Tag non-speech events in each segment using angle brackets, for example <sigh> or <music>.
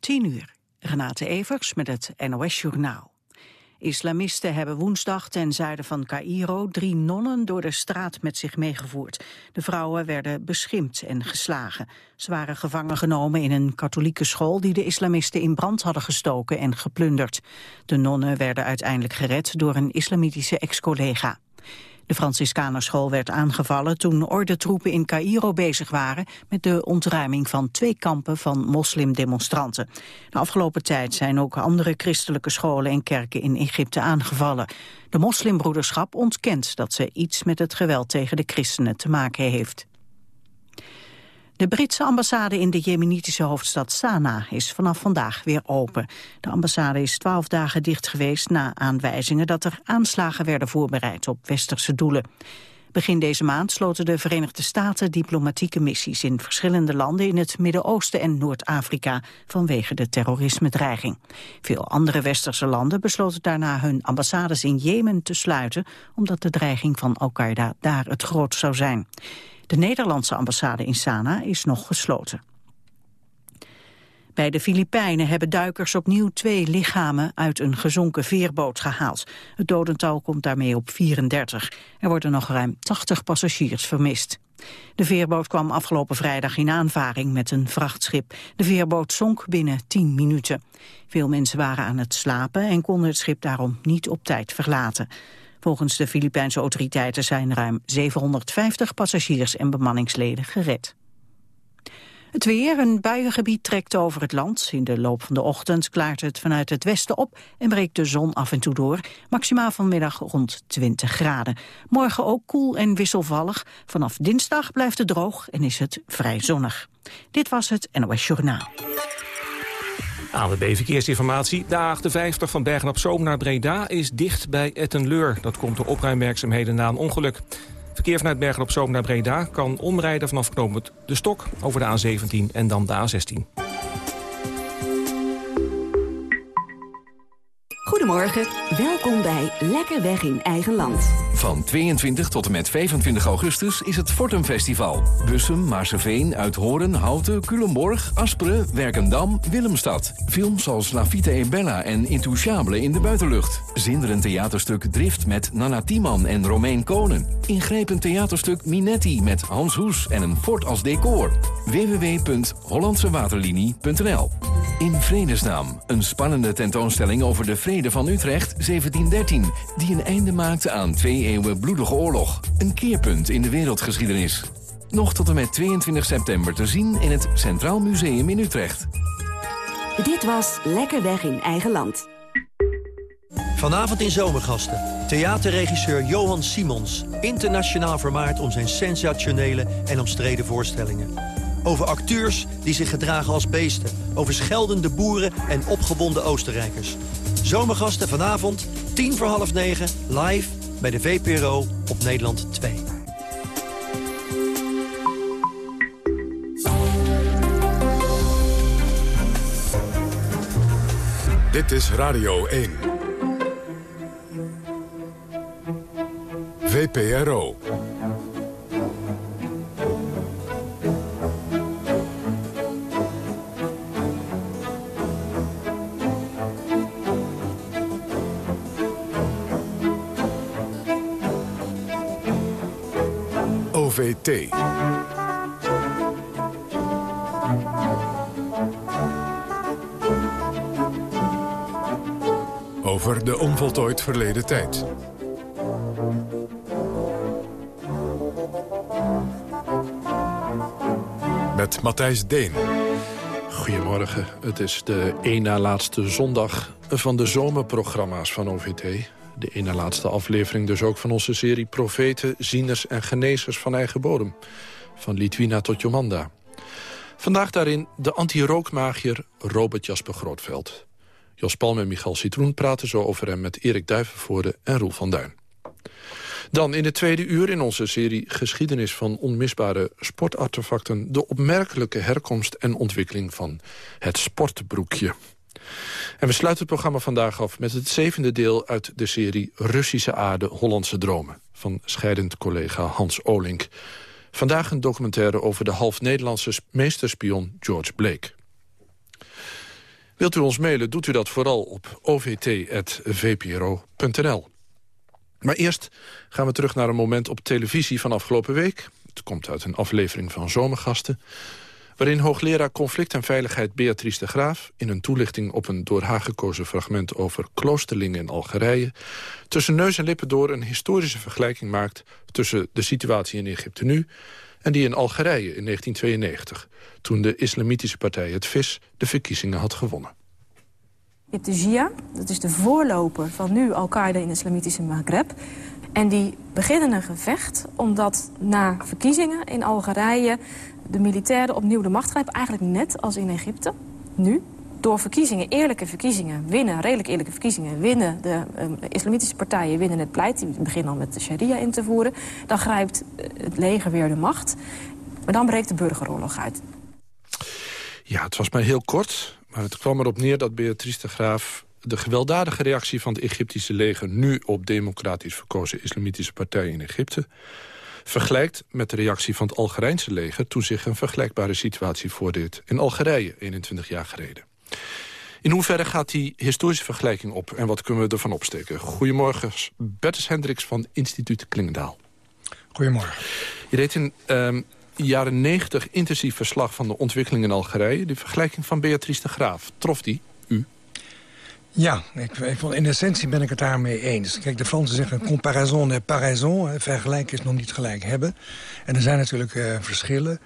10 uur. Renate Evers met het NOS Journaal. Islamisten hebben woensdag ten zuiden van Cairo drie nonnen door de straat met zich meegevoerd. De vrouwen werden beschimpt en geslagen. Ze waren gevangen genomen in een katholieke school die de islamisten in brand hadden gestoken en geplunderd. De nonnen werden uiteindelijk gered door een islamitische ex-collega. De Franciscanerschool werd aangevallen toen ordentroepen in Cairo bezig waren met de ontruiming van twee kampen van moslimdemonstranten. De afgelopen tijd zijn ook andere christelijke scholen en kerken in Egypte aangevallen. De moslimbroederschap ontkent dat ze iets met het geweld tegen de christenen te maken heeft. De Britse ambassade in de jemenitische hoofdstad Sanaa is vanaf vandaag weer open. De ambassade is twaalf dagen dicht geweest na aanwijzingen dat er aanslagen werden voorbereid op westerse doelen. Begin deze maand sloten de Verenigde Staten diplomatieke missies in verschillende landen in het Midden-Oosten en Noord-Afrika vanwege de terrorisme-dreiging. Veel andere westerse landen besloten daarna hun ambassades in Jemen te sluiten omdat de dreiging van Al-Qaeda daar het grootst zou zijn. De Nederlandse ambassade in Sanaa is nog gesloten. Bij de Filipijnen hebben duikers opnieuw twee lichamen uit een gezonken veerboot gehaald. Het dodental komt daarmee op 34. Er worden nog ruim 80 passagiers vermist. De veerboot kwam afgelopen vrijdag in aanvaring met een vrachtschip. De veerboot zonk binnen 10 minuten. Veel mensen waren aan het slapen en konden het schip daarom niet op tijd verlaten. Volgens de Filipijnse autoriteiten zijn ruim 750 passagiers en bemanningsleden gered. Het weer, een buiengebied trekt over het land. In de loop van de ochtend klaart het vanuit het westen op en breekt de zon af en toe door. Maximaal vanmiddag rond 20 graden. Morgen ook koel en wisselvallig. Vanaf dinsdag blijft het droog en is het vrij zonnig. Dit was het NOS Journaal. ANWB Verkeersinformatie. De A58 van Bergen op Zoom naar Breda is dicht bij Ettenleur. Dat komt door opruimwerkzaamheden na een ongeluk. Verkeer vanuit Bergen op Zoom naar Breda kan omrijden vanaf knooppunt De Stok... over de A17 en dan de A16. Goedemorgen, welkom bij Lekker Weg in Eigen Land. Van 22 tot en met 25 augustus is het Fortum Festival. Bussum, Maarseveen, Uithoren, Houten, Culemborg, Asperen, Werkendam, Willemstad. Films als La Vita e Bella en Intouchable in de buitenlucht. Zinderend theaterstuk Drift met Nana Tiemann en Romein Konen. Ingrijpend theaterstuk Minetti met Hans Hoes en een fort als decor. www.hollandsewaterlinie.nl In Vredesnaam, een spannende tentoonstelling over de vrede van Utrecht 1713... die een einde maakte aan twee eeuwen bloedige oorlog. Een keerpunt in de wereldgeschiedenis. Nog tot en met 22 september te zien in het Centraal Museum in Utrecht. Dit was Lekker Weg in Eigen Land. Vanavond in Zomergasten. Theaterregisseur Johan Simons. Internationaal vermaard om zijn sensationele en omstreden voorstellingen. Over acteurs die zich gedragen als beesten. Over scheldende boeren en opgewonden Oostenrijkers. Zomergasten vanavond, tien voor half negen, live bij de VPRO op Nederland 2. Dit is Radio 1. VPRO. Over de onvoltooid verleden tijd. Met Matthijs Deen. Goedemorgen. Het is de één na laatste zondag van de zomerprogramma's van OVT. De ene laatste aflevering dus ook van onze serie Profeten, Zieners en Genezers van eigen bodem. Van Litwina tot Jomanda. Vandaag daarin de anti-rookmagier Robert Jasper Grootveld. Jos Palm en Michal Citroen praten zo over hem met Erik Duivenvoorde en Roel van Duin. Dan in de tweede uur in onze serie Geschiedenis van onmisbare sportartefacten... de opmerkelijke herkomst en ontwikkeling van het sportbroekje. En we sluiten het programma vandaag af met het zevende deel uit de serie Russische aarde, Hollandse dromen. Van scheidend collega Hans Olink. Vandaag een documentaire over de half-Nederlandse meesterspion George Blake. Wilt u ons mailen, doet u dat vooral op ovt.vpro.nl. Maar eerst gaan we terug naar een moment op televisie van afgelopen week. Het komt uit een aflevering van Zomergasten waarin hoogleraar conflict en veiligheid Beatrice de Graaf... in een toelichting op een door haar gekozen fragment over kloosterlingen in Algerije... tussen neus en lippen door een historische vergelijking maakt... tussen de situatie in Egypte nu en die in Algerije in 1992... toen de islamitische partij het VIS de verkiezingen had gewonnen. Je hebt de dat is de voorloper van nu Al-Qaeda in de islamitische Maghreb. En die beginnen een gevecht omdat na verkiezingen in Algerije de militairen opnieuw de macht grijpen. Eigenlijk net als in Egypte, nu. Door verkiezingen, eerlijke verkiezingen, winnen, redelijk eerlijke verkiezingen... winnen de um, islamitische partijen winnen het pleit. Die beginnen al met de sharia in te voeren. Dan grijpt eh, het leger weer de macht. Maar dan breekt de burgeroorlog uit. Ja, het was maar heel kort. Maar het kwam erop neer dat Beatrice de Graaf de gewelddadige reactie van het Egyptische leger... nu op democratisch verkozen islamitische partijen in Egypte vergelijkt met de reactie van het Algerijnse leger... toen zich een vergelijkbare situatie voordeed in Algerije 21 jaar geleden. In hoeverre gaat die historische vergelijking op en wat kunnen we ervan opsteken? Goedemorgen, Bertus Hendricks van Instituut Klingendaal. Goedemorgen. Je deed in um, jaren 90 intensief verslag van de ontwikkeling in Algerije. De vergelijking van Beatrice de Graaf, trof die? Ja, ik, in essentie ben ik het daarmee eens. Kijk, de Fransen zeggen comparaison n'est pas raison. Vergelijken is nog niet gelijk hebben. En er zijn natuurlijk uh, verschillen.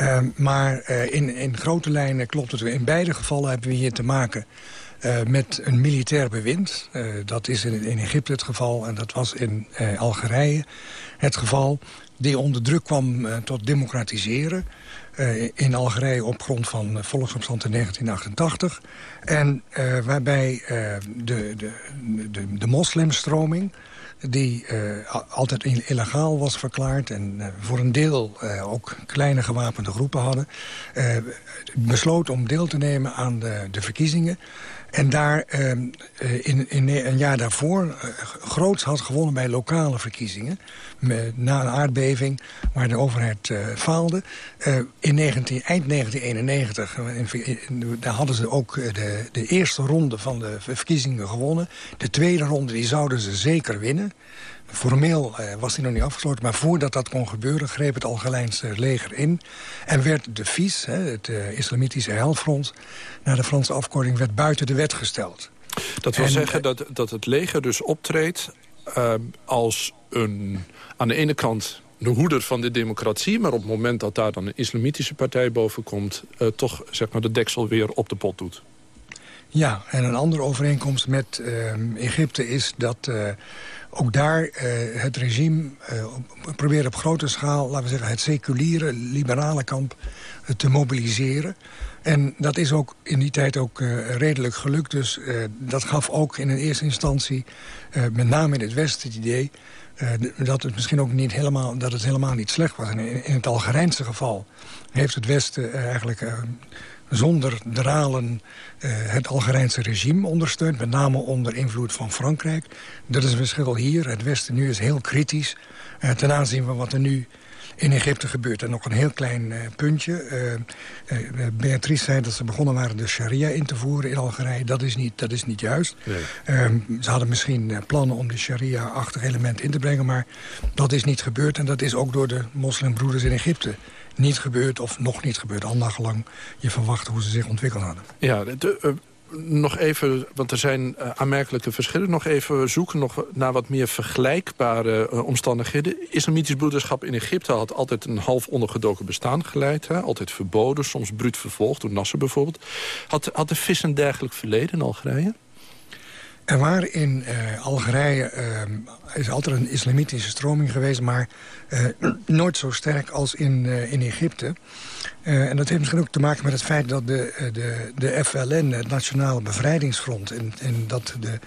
Uh, maar uh, in, in grote lijnen klopt het. In beide gevallen hebben we hier te maken met een militair bewind. dat is in, in, Egypte het geval en dat was in Algerije het geval. Die onder druk kwam tot democratiseren. Uh, in Algerije op grond van volksopstand in 1988. En uh, waarbij de, de, de, de moslimstroming die altijd illegaal was verklaard... en voor een deel ook kleine gewapende groepen hadden... besloot om deel te nemen aan de, de verkiezingen... En daar in, in, een jaar daarvoor groots had gewonnen bij lokale verkiezingen. Na een aardbeving waar de overheid uh, faalde. in 19, eind 1991 daar hadden ze ook de, de eerste ronde van de verkiezingen gewonnen. De tweede ronde die zouden ze zeker winnen. Formeel eh, was die nog niet afgesloten, maar voordat dat kon gebeuren... greep het Algerijnse leger in en werd de FIS, hè, het Islamitische Heilfront... naar de Franse afkorting, werd buiten de wet gesteld. Dat wil zeggen dat, dat het leger dus optreedt uh, als een, aan de ene kant de hoeder van de democratie... maar op het moment dat daar dan een islamitische partij boven komt... Uh, toch zeg maar, de deksel weer op de pot doet. Ja, en een andere overeenkomst met uh, Egypte is dat... Uh, ook daar uh, het regime probeert op grote schaal... laten we zeggen, het seculiere, liberale kamp te mobiliseren. En dat is ook in die tijd ook redelijk gelukt. Dus dat gaf ook in een eerste instantie, met name in het Westen, het idee... dat het misschien ook niet helemaal, dat het helemaal niet slecht was. In, het Algerijnse geval heeft het Westen eigenlijk zonder dralen het Algerijnse regime ondersteunt. Met name onder invloed van Frankrijk. Dat is een verschil hier. Het Westen nu is heel kritisch ten aanzien van wat er nu in Egypte gebeurt. En nog een heel klein uh, puntje. Beatrice zei dat ze begonnen waren de sharia in te voeren in Algerije. Dat is niet, dat is niet juist. Nee. Ehm, ze hadden misschien plannen om de sharia-achtig element in te brengen... maar dat is niet gebeurd. En dat is ook door de moslimbroeders in Egypte niet gebeurd of nog niet gebeurd. Al nagelang je verwacht hoe ze zich ontwikkeld hadden. Ja, de, uh, nog even, want er zijn uh, aanmerkelijke verschillen. Nog even zoeken nog naar wat meer vergelijkbare uh, omstandigheden. Islamitisch broederschap in Egypte had altijd een half ondergedoken bestaan geleid. Hè? Altijd verboden, soms bruut vervolgd, door Nasser bijvoorbeeld. Had, had de vis een dergelijk verleden in Algerije? Er waren in uh, Algerije uh, is altijd een islamitische stroming geweest... maar uh, nooit zo sterk als in, in Egypte. en dat heeft misschien ook te maken met het feit dat de, de, de FLN, het Nationale Bevrijdingsfront... en, en dat de,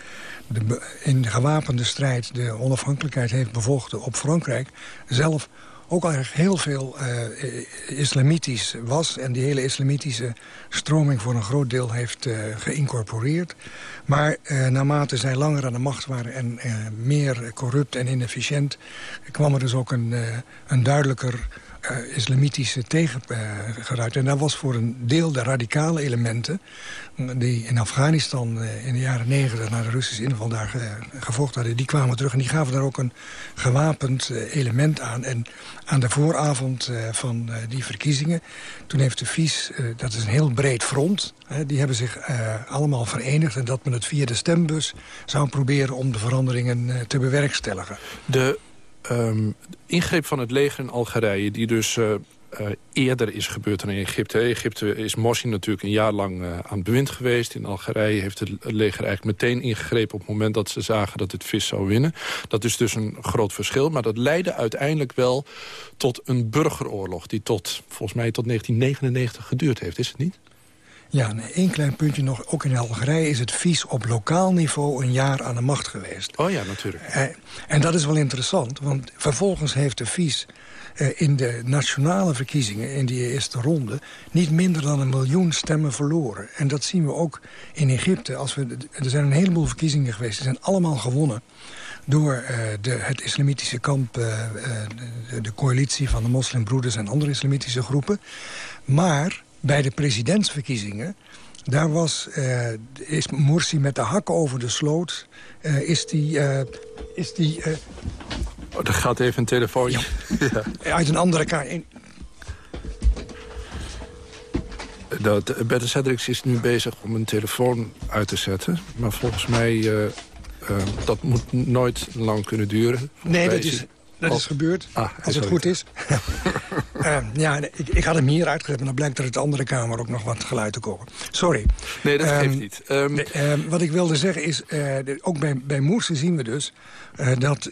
de, in de gewapende strijd de onafhankelijkheid heeft bevochten op Frankrijk... zelf ook eigenlijk heel veel uh, islamitisch was... en die hele islamitische stroming voor een groot deel heeft uh, geïncorporeerd. Maar uh, naarmate zij langer aan de macht waren en meer corrupt en inefficiënt... kwam er dus ook een, een duidelijker uh, islamitische tegengeluid. en dat was voor een deel de radicale elementen... die in Afghanistan in de jaren negentig... na de Russische inval daar gevochten hadden... die kwamen terug en die gaven daar ook een gewapend element aan. En aan de vooravond van die verkiezingen... toen heeft de FIS, dat is een heel breed front... die hebben zich allemaal verenigd... en dat men het via de stembus zou proberen om de veranderingen te bewerkstelligen. De um, ingreep van het leger in Algerije... die dus uh, uh, eerder is gebeurd dan in Egypte. Egypte is Morsi natuurlijk een jaar lang uh, aan het bewind geweest. In Algerije heeft het leger eigenlijk meteen ingegrepen... op het moment dat ze zagen dat het vis zou winnen. Dat is dus een groot verschil. Maar dat leidde uiteindelijk wel tot een burgeroorlog... die tot, volgens mij tot 1999 geduurd heeft. Is het niet? Ja, één klein puntje nog. Ook in Algerije is het vies op lokaal niveau een jaar aan de macht geweest. Oh ja, natuurlijk. Eh, en dat is wel interessant, want vervolgens heeft de vies eh, in de nationale verkiezingen, in die eerste ronde... niet minder dan een miljoen stemmen verloren. En dat zien we ook in Egypte. Als we, er zijn een heleboel verkiezingen geweest, die zijn allemaal gewonnen door uh, de, het islamitische kamp, uh, de, de, coalitie van de moslimbroeders en andere islamitische groepen. Maar bij de presidentsverkiezingen... daar was, uh, is Morsi met de hakken over de sloot... Uh, is die... Uh, is die oh, er gaat even een telefoon. Ja. <laughs> ja. Uit een andere kaart. Dat, Bette Cedrics is nu bezig om een telefoon uit te zetten. Maar volgens mij... Dat moet nooit lang kunnen duren. Nee, dat is, dat is gebeurd, ah, als het goed is. uh, <laughs> ja, ik, ik, had hem hier uitgezet, maar dan blijkt er uit de andere kamer ook nog wat geluid te komen. Sorry. Nee, dat geeft um, niet. Um... uh, wat ik wilde zeggen is, uh, ook bij, bij Moersen zien we dus... Eh, dat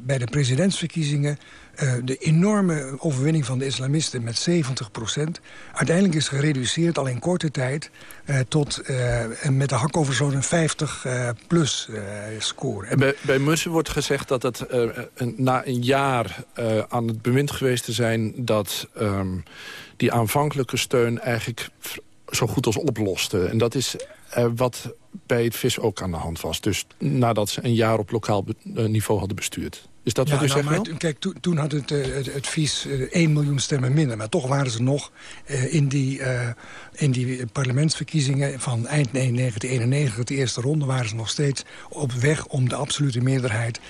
bij de presidentsverkiezingen uh, de enorme overwinning van de islamisten met 70 procent... uiteindelijk is gereduceerd al in korte tijd... Uh, tot uh, met de hak over zo'n 50-plus score. En bij, bij Mussen wordt gezegd dat het na een jaar aan het bewind geweest te zijn... dat um, die aanvankelijke steun eigenlijk zo goed als oploste. En dat is wat bij het vis ook aan de hand was. Dus nadat ze een jaar op lokaal niveau hadden bestuurd. Is dat wat u nou, zegt maar, Kijk, toen had het, uh, het, het vies uh, eh, 1 miljoen stemmen minder. Maar toch waren ze nog uh, in, die, in die parlementsverkiezingen van eind 1991, de eerste ronde... waren ze nog steeds op weg om de absolute meerderheid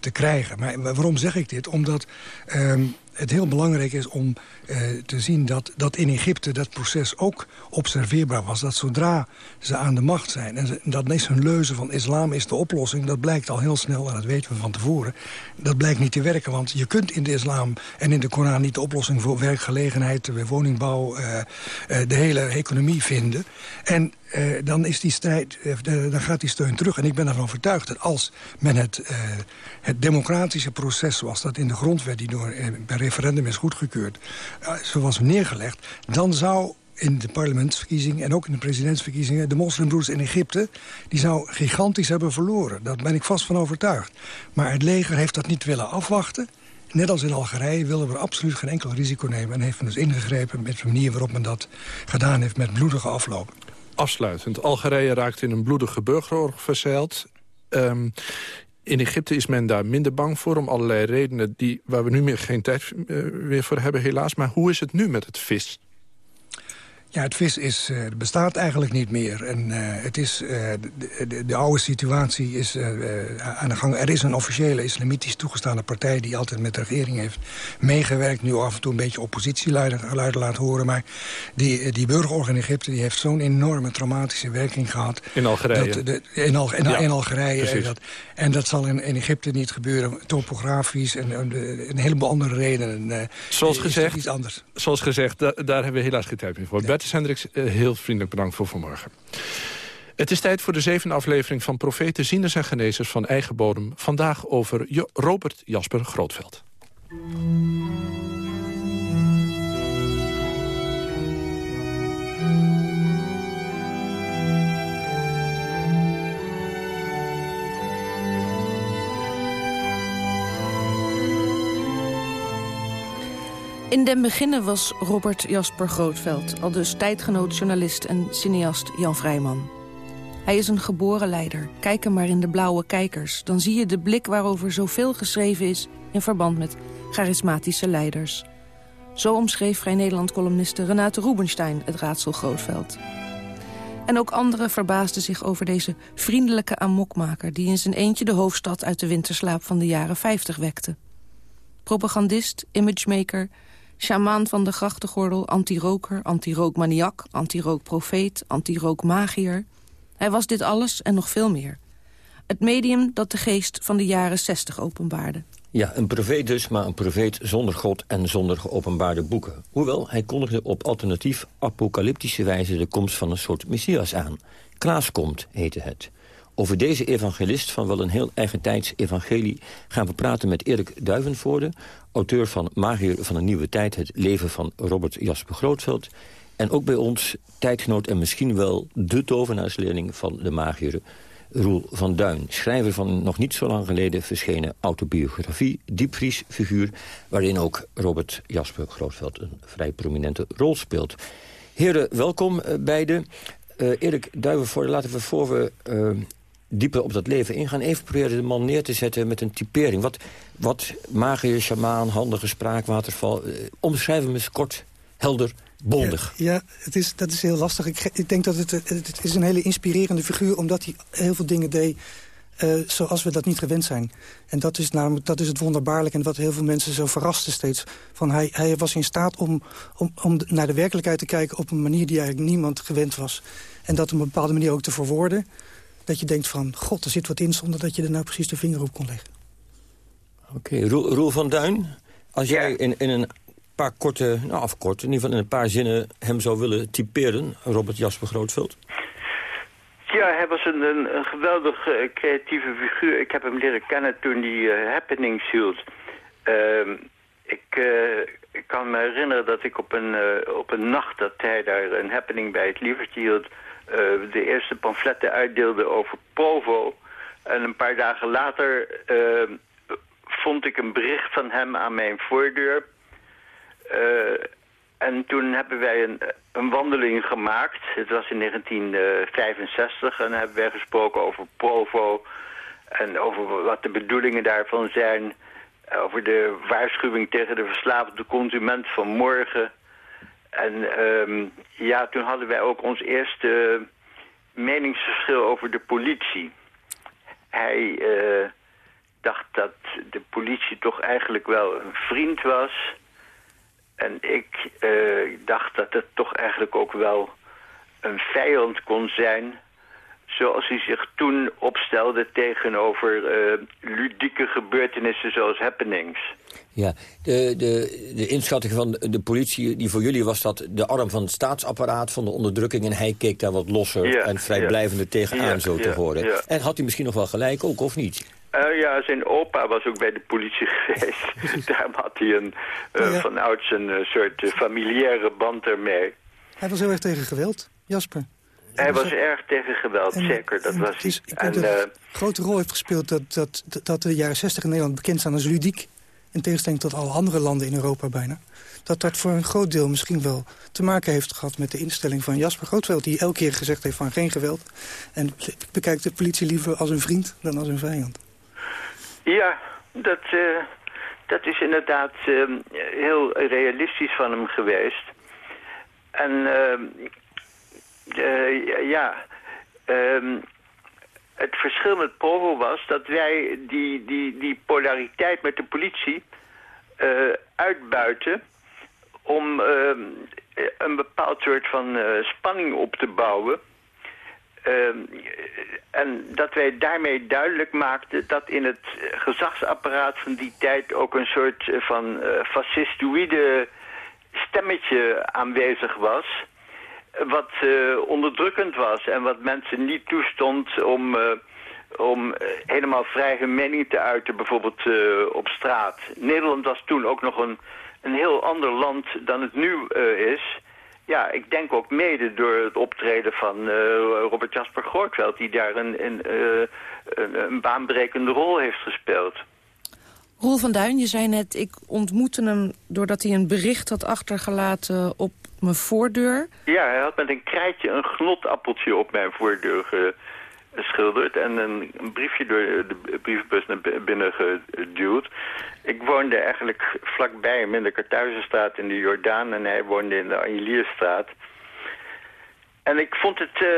te krijgen. Maar waarom zeg ik dit? Omdat ehm, het heel belangrijk is om uh, te zien dat, dat in Egypte dat proces ook observeerbaar was. Dat zodra ze aan de macht zijn, en dat is hun leuze van islam is de oplossing... dat blijkt al heel snel, en dat weten we van tevoren... dat blijkt niet te werken, want je kunt in de islam en in de Koran... niet de oplossing voor werkgelegenheid, woningbouw, uh, uh, de hele economie vinden. En uh, dan, is die strijd, dan gaat die steun terug. En ik ben ervan overtuigd dat als men het, uh, het democratische proces... zoals dat in de grondwet die door, bij referendum is goedgekeurd... zoals neergelegd, dan zou in de parlementsverkiezingen en ook in de presidentsverkiezingen... de moslimbroeders in Egypte, die zou gigantisch hebben verloren. Daar ben ik vast van overtuigd. Maar het leger heeft dat niet willen afwachten. Net als in Algerije willen we absoluut geen enkel risico nemen... en heeft men dus ingegrepen met de manier waarop men dat gedaan heeft... met bloedige afloop. Afsluitend, Algerije raakt in een bloedige burgeroorlog verzeild. Um, in Egypte is men daar minder bang voor... om allerlei redenen die, waar we nu meer geen tijd uh, meer voor hebben, helaas. Maar hoe is het nu met het vis? Ja, het vis is, uh, bestaat eigenlijk niet meer. En uh, het is, uh, de, de, de, oude situatie is aan de gang. Er is een officiële islamitisch toegestane partij... die altijd met de regering heeft meegewerkt. Nu af en toe een beetje oppositiegeluiden laat horen. Maar die, die burgeroorlog in Egypte die heeft zo'n enorme traumatische werking gehad. In Algerije. Dat, de, in, Al, in, ja, in, Algerije. En dat, en dat zal in, in, Egypte niet gebeuren. Topografisch en, en een heleboel andere redenen. zoals gezegd, iets anders. Zoals gezegd, da, daar hebben we helaas geen tijd meer voor. Ja. Hendricks, eh, heel vriendelijk bedankt voor vanmorgen. Het is tijd voor de zevende aflevering van Profeten, Zieners en Genezers van Eigen Bodem. Vandaag over Robert Jasper Grootveld. In den beginnen was Robert Jasper Grootveld... al dus tijdgenoot journalist en cineast Jan Vrijman. Hij is een geboren leider. Kijk hem maar in de blauwe kijkers. Dan zie je de blik waarover zoveel geschreven is... in verband met charismatische leiders. Zo omschreef Vrij Nederland-columniste Renate Rubenstein het raadsel Grootveld. En ook anderen verbaasden zich over deze vriendelijke amokmaker... die in zijn eentje de hoofdstad uit de winterslaap van de jaren 50 wekte. Propagandist, imagemaker, sjamaan van de grachtengordel... anti-roker, anti-rookmaniak, anti-rookprofeet, anti-rookmagier. Hij was dit alles en nog veel meer. Het medium dat de geest van de jaren 60 openbaarde. Ja, een profeet dus, maar een profeet zonder God en zonder geopenbaarde boeken. Hoewel, hij kondigde op alternatief apocalyptische wijze de komst van een soort Messias aan. Klaas komt, heette het. Over deze evangelist van wel een heel eigen tijds evangelie... gaan we praten met Erik Duivenvoorde, auteur van Magier van een Nieuwe Tijd... het leven van Robert Jasper Grootveld. En ook bij ons tijdgenoot en misschien wel de tovenaarsleerling van de Magier... Roel van Duin, schrijver van nog niet zo lang geleden verschenen autobiografie, Diepvries-figuur, waarin ook Robert Jasper Grootveld een vrij prominente rol speelt. Heren, welkom uh, beiden. Uh, Erik Duivenvoorde, laten we voor we uh, dieper op dat leven ingaan... even proberen de man neer te zetten met een typering. Wat, wat shamaan, handige spraakwaterval... omschrijf hem eens kort, helder, bondig. Ja, het is, dat is heel lastig. Ik, ik denk dat het, het is een hele inspirerende figuur... omdat hij heel veel dingen deed uh, zoals we dat niet gewend zijn. En dat is, namelijk, dat is het wonderbaarlijk en wat heel veel mensen zo verrasten steeds. Van hij, hij was in staat om, om, om naar de werkelijkheid te kijken... op een manier die eigenlijk niemand gewend was. En dat op een bepaalde manier ook te verwoorden. Dat je denkt van, god, er zit wat in... zonder dat je er nou precies de vinger op kon leggen. Oké, okay. Roel, van Duin... Als jij in, in een paar korte, nou afkort, in ieder geval in een paar zinnen hem zou willen typeren, Robert Jasper Grootveld? Ja, hij was een, een, een geweldig uh, creatieve figuur. Ik heb hem leren kennen toen hij uh, happenings hield. Uh, ik, uh, ik, kan me herinneren dat ik op een, op een nacht dat hij daar een happening bij het Lievertje hield... de eerste pamfletten uitdeelde over Provo. En een paar dagen later vond ik een bericht van hem aan mijn voordeur... Uh, en toen hebben wij een, een, wandeling gemaakt. Het was in 1965 en hebben wij gesproken over Provo... en over wat de bedoelingen daarvan zijn... over de waarschuwing tegen de verslaafde consument van morgen... En um, ja, toen hadden wij ook ons eerste meningsverschil over de politie. Hij uh, dacht dat de politie toch eigenlijk wel een vriend was... En ik uh, dacht dat het toch eigenlijk ook wel een vijand kon zijn... zoals hij zich toen opstelde tegenover uh, ludieke gebeurtenissen zoals happenings. Ja, de, de, de inschatting van de politie, die voor jullie was dat de arm van het staatsapparaat van de onderdrukking... en hij keek daar wat losser ja, en vrijblijvender ja, tegenaan, ja, zo te horen. En had hij misschien nog wel gelijk ook, of niet? Uh, ja, zijn opa was ook bij de politie <laughs> geweest. <laughs> Daarom had hij een, uh, ja. van ouds een uh, soort familiaire band ermee. Hij was heel erg tegen geweld, Jasper. Hij was, erg tegen geweld, en, zeker. Dat was ik en, een grote rol heeft gespeeld dat, dat, dat de jaren 60 in Nederland bekend staan als ludiek. In tegenstelling tot alle andere landen in Europa bijna. Dat dat voor een groot deel misschien wel te maken heeft gehad met de instelling van Jasper Grootveld. Die elke keer gezegd heeft van geen geweld. En bekijkt de politie liever als een vriend dan als een vijand. Ja, dat, uh, dat is inderdaad uh, heel realistisch van hem geweest. En uh, ja, ehm, het verschil met Provo was dat wij die, die, die polariteit met de politie uitbuiten om ehm, een bepaald soort van spanning op te bouwen Uh, en dat wij daarmee duidelijk maakten dat in het gezagsapparaat van die tijd ook een soort eh, van fascistoïde stemmetje aanwezig was. Wat uh, onderdrukkend was en wat mensen niet toestond om, uh, om helemaal vrij hun mening te uiten, bijvoorbeeld op straat. Nederland was toen ook nog een, een heel ander land dan het nu is. Ja, ik denk ook mede door het optreden van uh, Robert Jasper Grootveld... die daar een, uh, een, een, baanbrekende rol heeft gespeeld. Roel van Duin, je zei net, ik ontmoette hem doordat hij een bericht had achtergelaten op mijn voordeur. Ja, hij had met een krijtje een genotappeltje op mijn voordeur ge, geschilderd en een, briefje door de brievenbus naar binnen geduwd. Ik woonde eigenlijk vlakbij hem in de Kartuizenstraat in de Jordaan en hij woonde in de Angelierstraat. En ik vond het uh,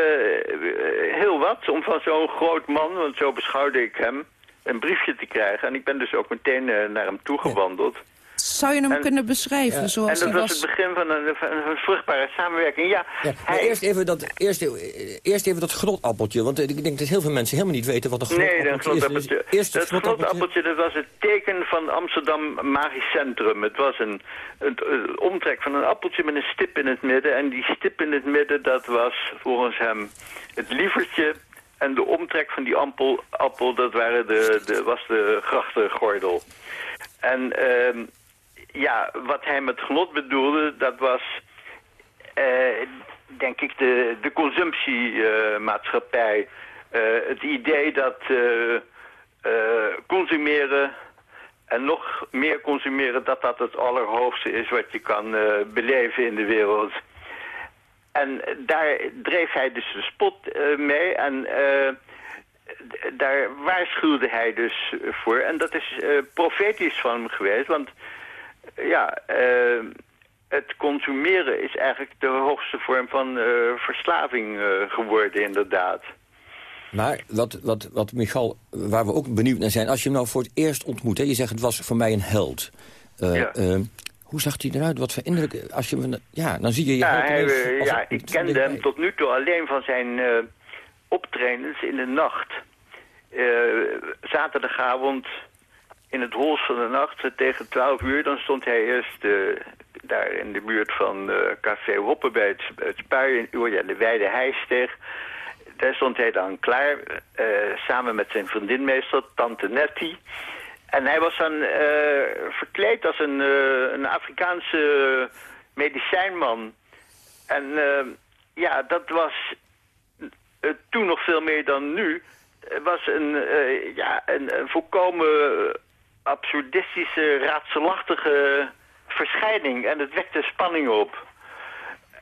heel wat om van zo'n groot man, want zo beschouwde ik hem, een briefje te krijgen. En ik ben dus ook meteen uh, naar hem toegewandeld. Zou je hem kunnen beschrijven ja. zoals En dat was, was het begin van een, van een vruchtbare samenwerking. Ja, ja hij... eerst, even dat, eerst, eerst even dat grotappeltje. Want ik denk dat heel veel mensen helemaal niet weten wat een grotappeltje nee, een grotappeltje. is. Dus dat grotappeltje dat was het teken van Amsterdam Magisch Centrum. Het was een, een, een, omtrek van een appeltje met een stip in het midden. En die stip in het midden, dat was volgens hem het lievertje... En de omtrek van die appel, appel dat waren de, de, was de grachtengordel. En... Uh, ja, wat hij met genot bedoelde, dat was, uh, denk ik, de, de consumptiemaatschappij. Uh, het idee dat uh, consumeren en nog meer consumeren, dat dat het allerhoogste is wat je kan beleven in de wereld. En daar dreef hij dus de spot mee en daar waarschuwde hij dus voor. En dat is profetisch van hem geweest, want ja, het consumeren is eigenlijk de hoogste vorm van verslaving geworden, inderdaad. Maar wat, wat, wat Michal, waar we ook benieuwd naar zijn... als je hem nou voor het eerst ontmoet, hè, je zegt het was voor mij een held. ja. Hoe zag hij eruit? Wat voor indruk? Als je, ja, dan zie je je ja, hij, ja, ik kende hem tot nu toe alleen van zijn optredens in de nacht. zaterdagavond in het hols van de nacht tegen 12 uur, dan stond hij eerst uh, daar in de buurt van uh, Café Hoppen bij het, het Spui in ja, de Weide Heijsteeg. Daar stond hij dan klaar, uh, samen met zijn vriendin meestal, Tante Nettie. En hij was dan verkleed als een, een Afrikaanse medicijnman. En ja, dat was toen nog veel meer dan nu. was een, ja, een, een volkomen absurdistische, raadselachtige verschijning. En het wekte spanning op.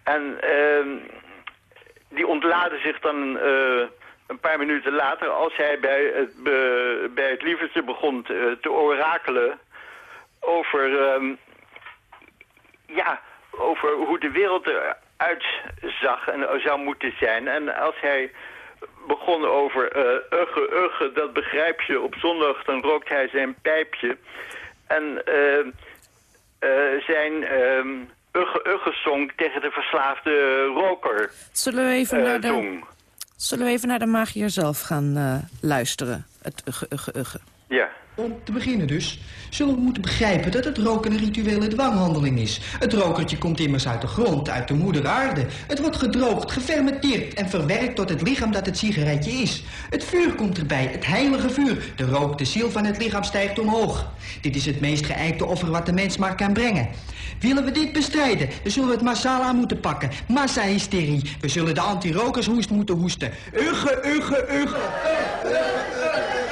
En uh, die ontladen zich dan uh, een paar minuten later... als hij bij het, be, bij het lievertje begon te, te orakelen... over, uh, ja, over hoe de wereld eruit zag en zou moeten zijn. En als hij begon over uh, ugge, ugge, dat begrijp je. Op zondag dan rookt hij zijn pijpje. En uh, uh, zijn um, ugge, ugge song tegen de verslaafde roker Zullen we even, naar, de, zullen we even naar de magier zelf gaan luisteren? Het ugge, ugge, ugge. Ja. Om te beginnen dus, zullen we moeten begrijpen dat het roken een rituele dwanghandeling is. Het rokertje komt immers uit de grond, uit de moeder aarde. Het wordt gedroogd, gefermenteerd en verwerkt tot het lichaam dat het sigaretje is. Het vuur komt erbij, het heilige vuur. De rook, de ziel van het lichaam stijgt omhoog. Dit is het meest geëikte offer wat de mens maar kan brengen. Willen we dit bestrijden, dan zullen we het massaal aan moeten pakken. Massa-hysterie. We zullen de anti-rokershoest moeten hoesten. Ugge, ugge, ugge.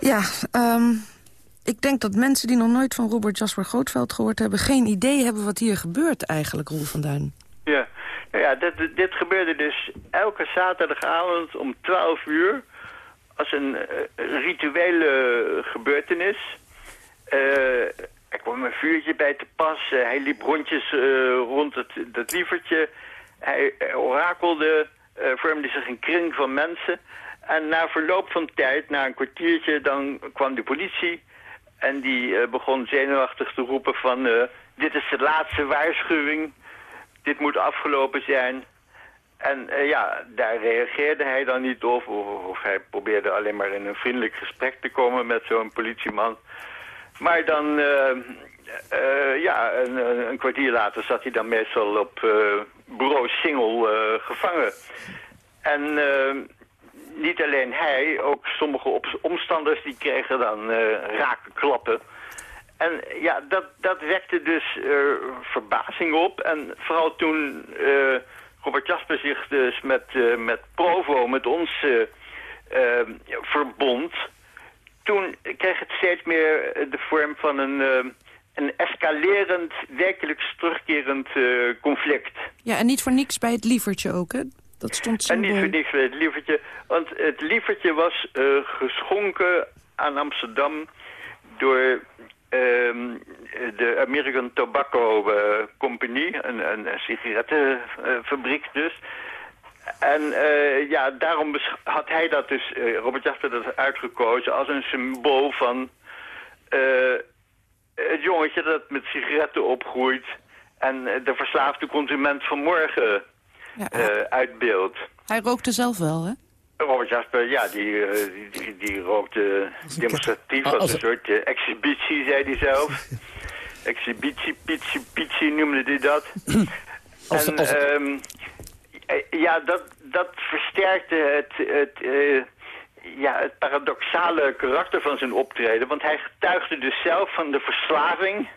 Ja, um, ik denk dat mensen die nog nooit van Robert Jasper Grootveld gehoord hebben... geen idee hebben wat hier gebeurt eigenlijk, Roel van Duin. Ja, nou ja dit, dit gebeurde dus elke zaterdagavond om 12 uur... als een uh, rituele gebeurtenis. Uh, er kwam een vuurtje bij te pas. Uh, hij liep rondjes rond het, dat lievertje. Hij orakelde, vormde zich een kring van mensen... En na verloop van tijd, na een kwartiertje, dan kwam de politie... en die uh, begon zenuwachtig te roepen van... Uh, dit is de laatste waarschuwing, dit moet afgelopen zijn. En uh, ja, daar reageerde hij dan niet op... Of, of, hij probeerde alleen maar in een vriendelijk gesprek te komen met zo'n politieman. Maar dan, ja, een, een, kwartier later zat hij dan meestal op bureau Singel gevangen. En niet alleen hij, ook sommige omstanders die kregen dan uh, rake klappen. En ja, dat, dat wekte dus uh, verbazing op. En vooral toen uh, Robert Jasper zich dus met, met Provo, met ons verbond... toen kreeg het steeds meer de vorm van een een escalerend, werkelijk terugkerend conflict. Ja, en niet voor niks bij het lievertje ook, hè? Dat stond symbool. En niet voor niks het lievertje. Want het lievertje was uh, geschonken aan Amsterdam door Ehm, de American Tobacco uh, Company, een, een, sigarettenfabriek dus. En uh, ja, daarom had hij dat dus, Robert Jasper dat uitgekozen als een symbool van het jongetje dat met sigaretten opgroeit en de verslaafde consument van morgen ja, uitbeeldt. Hij rookte zelf wel, hè? Robert Jasper, ja, die, uh, die, die, rookte demonstratief als, een soort uh, exhibitie, zei hij zelf. <laughs> exhibitie, pitsie, pitsie noemde hij dat. <clears throat> en um, ja, dat, dat versterkte het, het, uh, ja, het paradoxale karakter van zijn optreden. Want hij getuigde dus zelf van de verslaving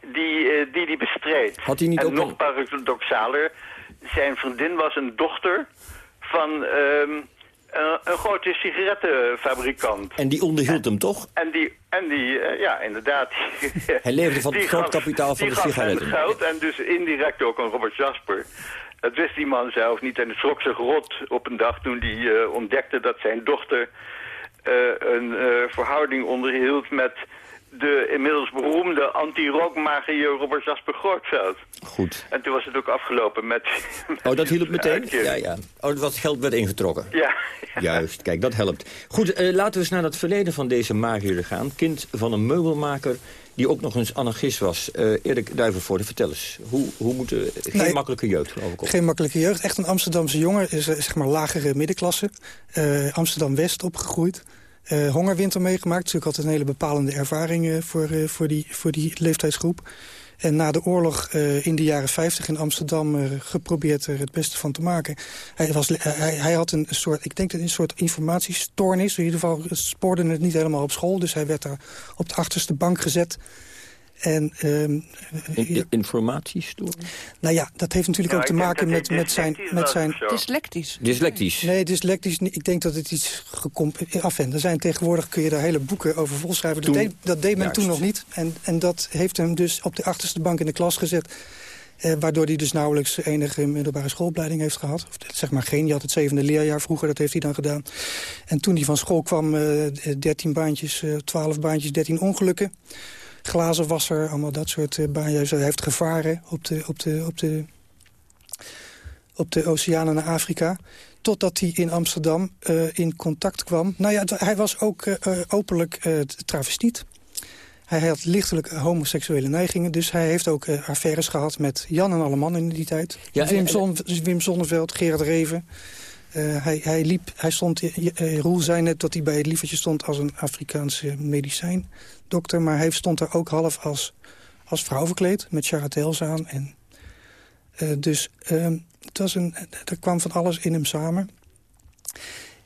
die die, die bestreed. Had hij niet en ook nog paradoxaler, zijn vriendin was een dochter van... Um, uh, een grote sigarettenfabrikant. En die onderhield hem toch? En die, en die uh, ja, inderdaad. <laughs> Hij leefde van het groot kapitaal van de sigaretten. Geld en dus indirect ook aan Robert Jasper. Dat wist die man zelf niet en het schrok zich rot op een dag toen hij uh, ontdekte dat zijn dochter een verhouding onderhield met de inmiddels beroemde anti-rookmagier Robert Jasper Grootveld. Goed. En toen was het ook afgelopen met... <laughs> Oh, dat hielp meteen? Ja, ja. Oh, wat geld werd ingetrokken? Ja. <laughs> Juist, kijk, dat helpt. Goed, uh, laten we eens naar het verleden van deze magier gaan. Kind van een meubelmaker die ook nog eens anarchist was. Uh, Erik Duivenvoorde, vertel eens. Hoe, hoe moet, uh, geen nee, makkelijke jeugd, geloof ik. Op. Geen makkelijke jeugd. Echt een Amsterdamse jongen. Is, zeg maar lagere middenklasse. Amsterdam-West opgegroeid. Uh, hongerwinter meegemaakt. Natuurlijk altijd een hele bepalende ervaring uh, voor, uh, voor, die, voor die leeftijdsgroep. En na de oorlog in de jaren 50 in Amsterdam geprobeerd er het beste van te maken. Hij, was, hij, hij, had een soort, ik denk dat een soort informatiestoornis. In ieder geval spoorde het niet helemaal op school. Dus hij werd daar op de achterste bank gezet. En, um, In, informatiestoring? Nou ja, dat heeft natuurlijk ja, ook te maken met, met zijn... Met zijn dyslectisch. Dyslectisch? Nee, dyslectisch. Ik denk dat het iets afwendt. Er zijn tegenwoordig, kun je daar hele boeken over volschrijven. Dat deed, dat deed men Juist. toen nog niet. En, en dat heeft hem dus op de achterste bank in de klas gezet. Eh, waardoor hij dus nauwelijks enige middelbare schoolopleiding heeft gehad. Of zeg maar geen, je had het zevende leerjaar vroeger, dat heeft hij dan gedaan. En toen hij van school kwam, uh, 13 baantjes, uh, 12 baantjes, 13 ongelukken glazenwasser, allemaal dat soort uh. Hij heeft gevaren op de, op, de, op, de, op de oceanen naar Afrika. Totdat hij in Amsterdam uh, in contact kwam. Nou ja, hij was ook uh, openlijk travestiet. Hij had lichtelijk homoseksuele neigingen. Dus hij heeft ook affaires gehad met Jan en alle mannen in die tijd. Ja, Wim, Zon, Wim Zonneveld, Gerard Reven. Uh, hij, hij, liep, hij stond, uh, Roel zei net dat hij bij het lievertje stond als een Afrikaanse medicijndokter. Maar hij stond er ook half als, als vrouw verkleed, met charretels aan. En, uh, dus het was een, er kwam van alles in hem samen.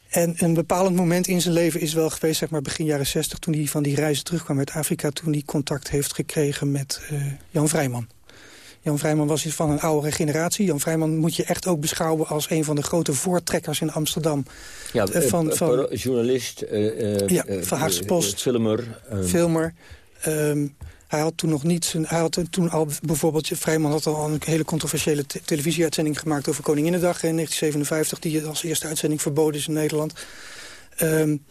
En een bepalend moment in zijn leven is wel geweest, zeg maar begin jaren 60... toen hij van die reizen terugkwam uit Afrika... toen hij contact heeft gekregen met Jan Vrijman. Jan Vrijman was van een oudere generatie. Jan Vrijman moet je echt ook beschouwen als een van de grote voortrekkers in Amsterdam. Ja, uh, van, van, journalist, uh, ja, van Haagse Post. filmer. Um. Filmer. Um, hij had toen nog niet zijn, hij had toen al bijvoorbeeld, Vrijman had al een hele controversiële te televisieuitzending gemaakt over Koninginnedag in 1957, die als eerste uitzending verboden is in Nederland. Um,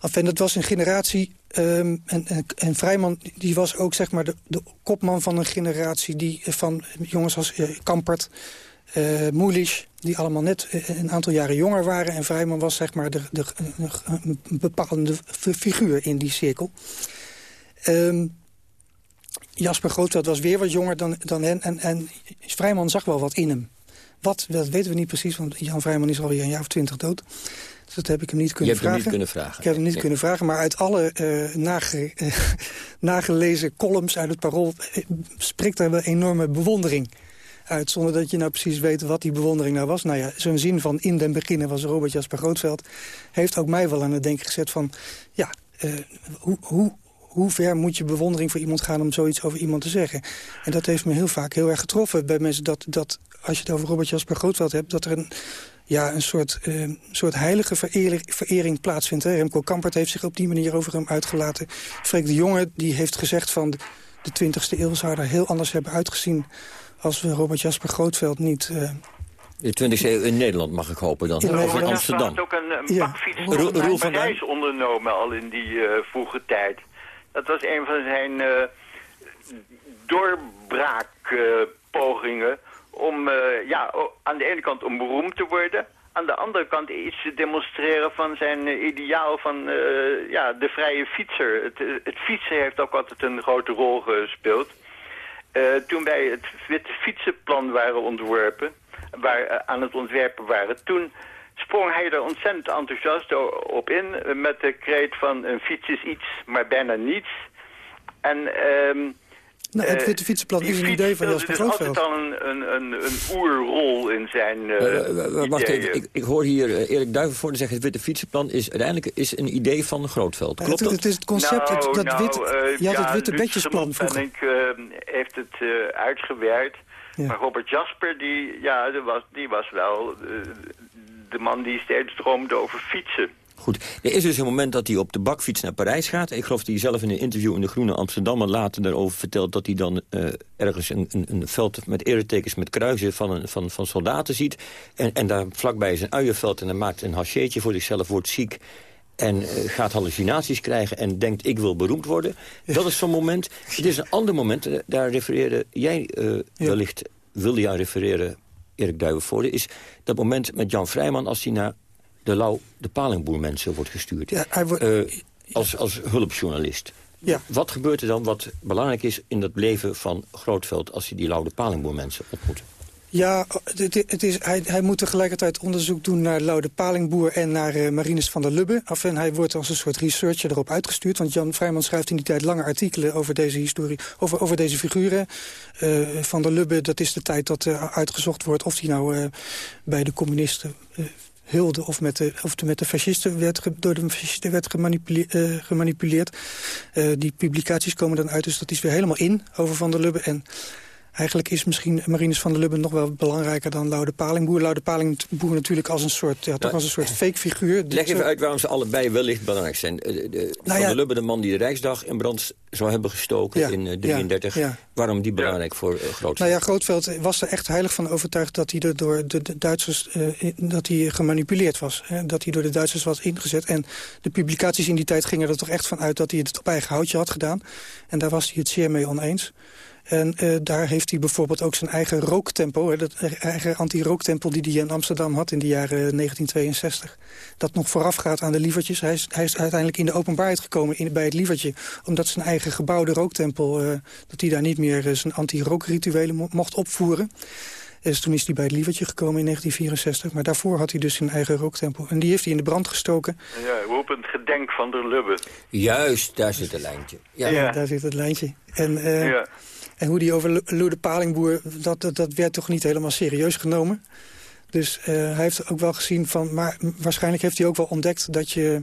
Enfin, dat was een generatie... Um, en, en, en, Vrijman die was ook zeg maar de, de kopman van een generatie... Die, van jongens als uh, Kampert, uh, Moelisch... die allemaal net een aantal jaren jonger waren. En Vrijman was zeg maar de, de, een bepalende figuur in die cirkel. Um, Jasper Grootveld was weer wat jonger dan, dan hen. En, en Vrijman zag wel wat in hem. Wat, dat weten we niet precies, want Jan Vrijman is alweer een jaar of twintig dood. Dus dat heb ik hem niet kunnen vragen. Je hebt hem niet kunnen vragen. Ik heb hem niet kunnen vragen, maar uit alle uh, nage, uh, <laughs> nagelezen columns uit het Parool... Uh, spreekt er wel enorme bewondering uit... zonder dat je nou precies weet wat die bewondering nou was. Nou ja, zo'n zin van in den beginnen was Robert Jasper Grootveld... heeft ook mij wel aan het denken gezet van... ja, hoe, hoe, hoe ver moet je bewondering voor iemand gaan om zoiets over iemand te zeggen? En dat heeft me heel vaak heel erg getroffen bij mensen... dat, dat als je het over Robert Jasper Grootveld hebt... dat er een, ja, een soort, uh, soort heilige verering, verering plaatsvindt. Hè? Remco Kampert heeft zich op die manier over hem uitgelaten. Freek de Jonge die heeft gezegd van... de 20e eeuw zou er heel anders hebben uitgezien... als we Robert Jasper Grootveld niet... Uh, de 20e eeuw in Nederland, mag ik hopen dan. In of in Amsterdam. had ook een, een ja. van reis ondernomen al in die uh, vroege tijd. Dat was een van zijn uh, doorbraakpogingen om ja, aan de ene kant om beroemd te worden aan de andere kant iets te demonstreren van zijn uh, ideaal van uh, ja, de vrije fietser. Het, het, fietsen heeft ook altijd een grote rol gespeeld. Toen wij het witte fietsenplan waren ontworpen, waar, aan het ontwerpen waren, toen sprong hij er ontzettend enthousiast op in met de kreet van een fiets is iets, maar bijna niets. En... Uh, nou, het Witte Fietsenplan is een idee van Jasper Grootveld. Er altijd al een, een, een, een oerrol in zijn uh, Wacht even, ik, ik, hoor hier uh, Erik Duivenvoorde zeggen... het Witte Fietsenplan is uiteindelijk is een idee van Grootveld. Klopt het, dat? Het is het concept, nou, het, dat nou, wit, uh, je had ja, het Witte Bedjesplan vroeger. Ik, heeft het uitgewerkt. Ja. Maar Robert Jasper, die, ja, die, was, die was wel de man die steeds droomde over fietsen. Goed, er is dus een moment dat hij op de bakfiets naar Parijs gaat. Ik geloof dat hij zelf in een interview in de Groene Amsterdam... later daarover vertelt dat hij dan uh, ergens een, een, een, veld met eretekens... met kruisen van, een, van, van soldaten ziet. En, en daar vlakbij is een uienveld en hij maakt een hacheetje voor zichzelf, wordt ziek... en uh, gaat hallucinaties krijgen en denkt ik wil beroemd worden. Dat is zo'n moment. Het is een ander moment, uh, daar refereerde jij wellicht... wilde jij refereren, Erik Duivenvoorde... is dat moment met Jan Vrijman als hij naar de Lau de Palingboer-mensen wordt gestuurd. Ja, hij wordt, uh, als, als hulpjournalist. Ja. Wat gebeurt er dan wat belangrijk is in het leven van Grootveld... als hij die Lau de Palingboer-mensen ontmoet? Ja, het, het is, hij, hij, moet tegelijkertijd onderzoek doen naar Laude Palingboer en naar uh, Marinus van der Lubbe. Af en hij wordt als een soort researcher erop uitgestuurd. Want Jan Vrijman schrijft in die tijd lange artikelen over deze historie, over, over deze figuren. Uh, van der Lubbe, dat is de tijd dat uh, uitgezocht wordt of hij nou bij de communisten hulde of met de, of met de fascisten werd, door de fascisten werd gemanipuleerd. Uh, gemanipuleerd. Uh, die publicaties komen dan uit, dus dat is weer helemaal in over Van der Lubbe. En Eigenlijk is misschien Marinus van der Lubbe nog wel belangrijker dan Laude Palingboer. Laude Palingboer natuurlijk als een soort, ja, toch als een soort fake figuur. Leg even uit waarom ze allebei wellicht belangrijk zijn. De, de, nou van ja, der Lubbe, de man die de Rijksdag in brand zou hebben gestoken ja, in 1933. Uh, waarom die belangrijk voor uh, Grootveld? Nou ja, Grootveld was er echt heilig van overtuigd dat hij er door de, de Duitsers uh, dat hij gemanipuleerd was. Hè, dat hij door de Duitsers was ingezet. En de publicaties in die tijd gingen er toch echt van uit dat hij het op eigen houtje had gedaan. En daar was hij het zeer mee oneens. En uh, daar heeft hij bijvoorbeeld ook zijn eigen rooktempo... Hè, dat eigen anti-rooktempel die hij in Amsterdam had in de jaren 1962. Dat nog voorafgaat aan de lievertjes. Hij is, hij is uiteindelijk in de openbaarheid gekomen in, bij het lievertje... omdat zijn eigen gebouwde rooktempel... Uh, dat hij daar niet meer uh, zijn anti-rookrituelen mo mocht opvoeren. Dus toen is hij bij het lievertje gekomen in 1964. Maar daarvoor had hij dus zijn eigen rooktempel. En die heeft hij in de brand gestoken. Ja, op het gedenk van de Lubbe. Juist, daar zit het lijntje. Ja, ja. daar zit het lijntje. En, uh, ja. En hoe die over Lou de Palingboer, dat, dat, dat werd toch niet helemaal serieus genomen. Dus uh, hij heeft ook wel gezien van... Maar waarschijnlijk heeft hij ook wel ontdekt dat je...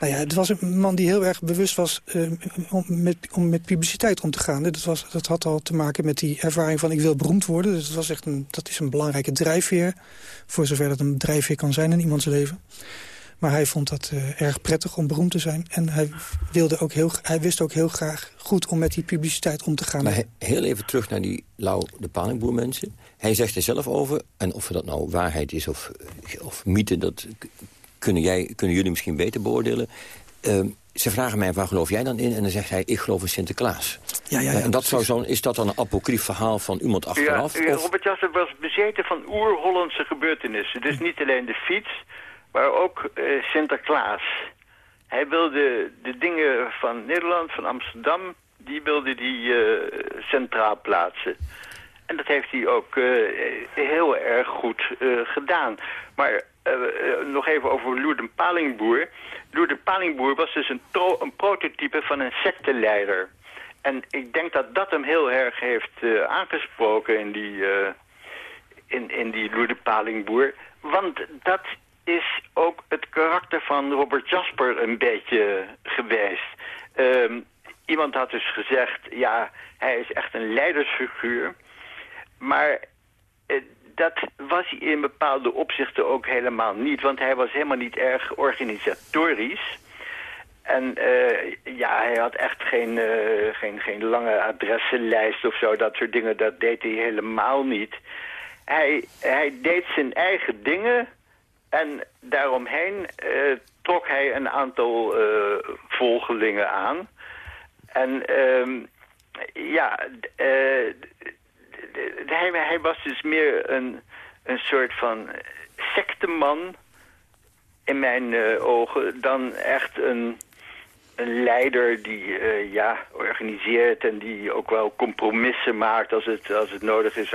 Nou ja, het was een man die heel erg bewust was uh, om, met, om met publiciteit om te gaan. Dat, was, dat had al te maken met die ervaring van ik wil beroemd worden. Dus dat, was echt een, dat is een belangrijke drijfveer. Voor zover dat een drijfveer kan zijn in iemands leven. Maar hij vond dat uh, erg prettig om beroemd te zijn. En hij, wilde ook heel, hij wist ook heel graag goed om met die publiciteit om te gaan. Maar heel even terug naar die Lau de Palingboer mensen. Hij zegt er zelf over, en of dat nou waarheid is of, of mythe... dat kunnen, jij, kunnen jullie misschien beter beoordelen. Uh, ze vragen mij, waar geloof jij dan in? En dan zegt hij, ik geloof in Sinterklaas. Ja, ja, ja, en dat zou zo, is dat dan een apocrief verhaal van iemand achteraf? Ja, Robert Jasper was bezeten van oer-Hollandse gebeurtenissen. Dus niet alleen de fiets, maar ook uh, Sinterklaas. Hij wilde de dingen van Nederland, van Amsterdam, die wilde hij uh, centraal plaatsen. En dat heeft hij ook uh, heel erg goed gedaan. Maar nog even over Loerden Palingboer. Loerden Palingboer was dus een, een prototype van een secteleider. En ik denk dat dat hem heel erg heeft aangesproken in die, in, in die Loerden Palingboer. Want dat is ook het karakter van Robert Jasper een beetje geweest. Um, iemand had dus gezegd, ja, hij is echt een leidersfiguur. Maar uh, dat was hij in bepaalde opzichten ook helemaal niet. Want hij was helemaal niet erg organisatorisch. En uh, ja, hij had echt geen, uh, geen, geen lange adressenlijst of zo, dat soort dingen. Dat deed hij helemaal niet. Hij, hij deed zijn eigen dingen en daaromheen uh, trok hij een aantal volgelingen aan. En ehm, ja, hij, hij was dus meer een, een soort van secteman in mijn ogen dan echt een een leider die uh, ja, organiseert en die ook wel compromissen maakt als het, als het nodig is.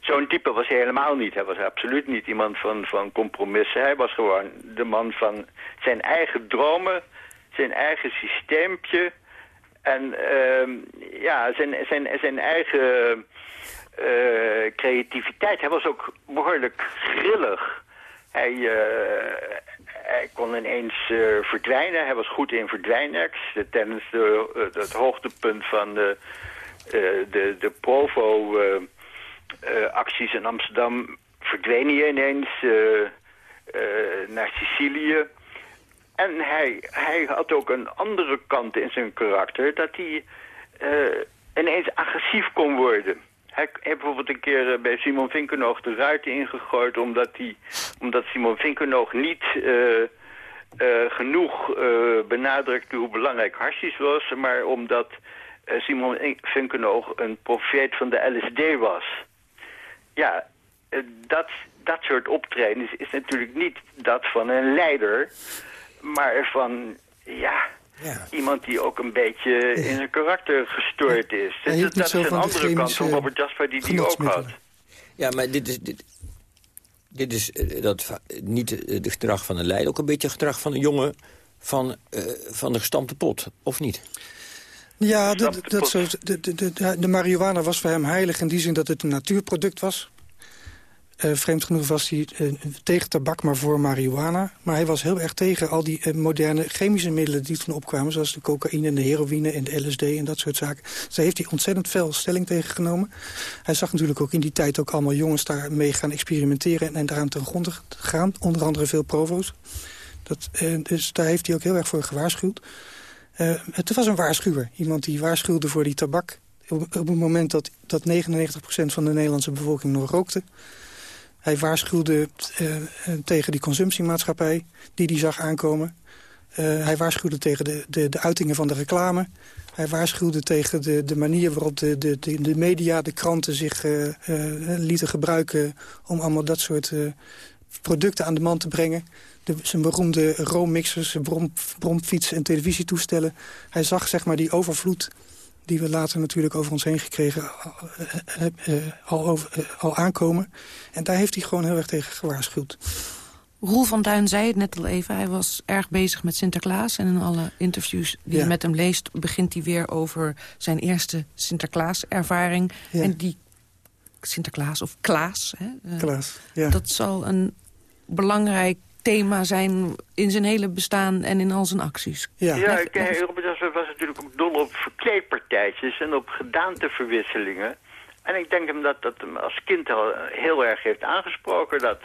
Zo'n type was hij helemaal niet. Hij was absoluut niet iemand van, van compromissen. Hij was gewoon de man van zijn eigen dromen, zijn eigen systeempje en uh, ja, zijn, zijn, zijn eigen uh, creativiteit. Hij was ook behoorlijk grillig. Hij, uh, hij kon ineens uh, verdwijnen. Hij was goed in verdwijnacts. Tijdens de, uh, het hoogtepunt van de, uh, de, de Provo-acties in Amsterdam verdween hij ineens naar Sicilië. En hij, hij had ook een andere kant in zijn karakter... dat hij ineens agressief kon worden. Hij heeft bijvoorbeeld een keer eh, bij Simon Vinkenoog de ruiten ingegooid... omdat, die, omdat Simon Vinkenoog niet uh, uh, genoeg uh, benadrukte hoe belangrijk hashish was... maar omdat Simon Vinkenoog een profeet van de LSD was. Ja, dat, dat soort optredens is natuurlijk niet dat van een leider... maar van, ja, ja. Iemand die ook een beetje in zijn karakter gestoord is. Dat, dat is een andere kant van Robert Jasper die die ook had. Ja, maar dit is, dit, dit is uh, dat, niet het gedrag van een leider, ook een beetje het gedrag van een jongen van, uh, van de gestampte pot, of niet? Ja, dat, dat zo, de, de, de, de marihuana was voor hem heilig in die zin dat het een natuurproduct was. Uh, vreemd genoeg was hij uh, tegen tabak, maar voor marihuana. Maar hij was heel erg tegen al die uh, moderne chemische middelen die toen opkwamen... zoals de cocaïne en de heroïne en de LSD en dat soort zaken. Dus heeft hij ontzettend veel stelling tegen genomen. Hij zag natuurlijk ook in die tijd ook allemaal jongens daarmee gaan experimenteren... en, en daaraan ten gronde gaan, onder andere veel provo's. Dat, dus daar heeft hij ook heel erg voor gewaarschuwd. het was een waarschuwer, iemand die waarschuwde voor die tabak... Op, op het moment dat, dat 99% van de Nederlandse bevolking nog rookte... Hij waarschuwde uh, tegen die consumptiemaatschappij die hij zag aankomen. Uh, hij waarschuwde tegen de, de, de uitingen van de reclame. Hij waarschuwde tegen de, de manier waarop de, de, de, media, de kranten zich lieten gebruiken... om allemaal dat soort producten aan de man te brengen. De, zijn beroemde roommixers, brom, bromfietsen en televisietoestellen. Hij zag zeg maar, die overvloed die we later natuurlijk over ons heen gekregen uh, uh, al, over, al aankomen. En daar heeft hij gewoon heel erg tegen gewaarschuwd. Roel van Duin zei het net al even. Hij was erg bezig met Sinterklaas. En in alle interviews die ja. je met hem leest... begint hij weer over zijn eerste Sinterklaas-ervaring. Ja. En die Sinterklaas, of Klaas... Hè, Klaas, ja. Dat zal een belangrijk thema zijn in zijn hele bestaan en in al zijn acties. Ja, ja Robert was natuurlijk ook dol op verkleedpartijtjes en op gedaanteverwisselingen. En ik denk hem dat dat hem als kind al heel erg heeft aangesproken... dat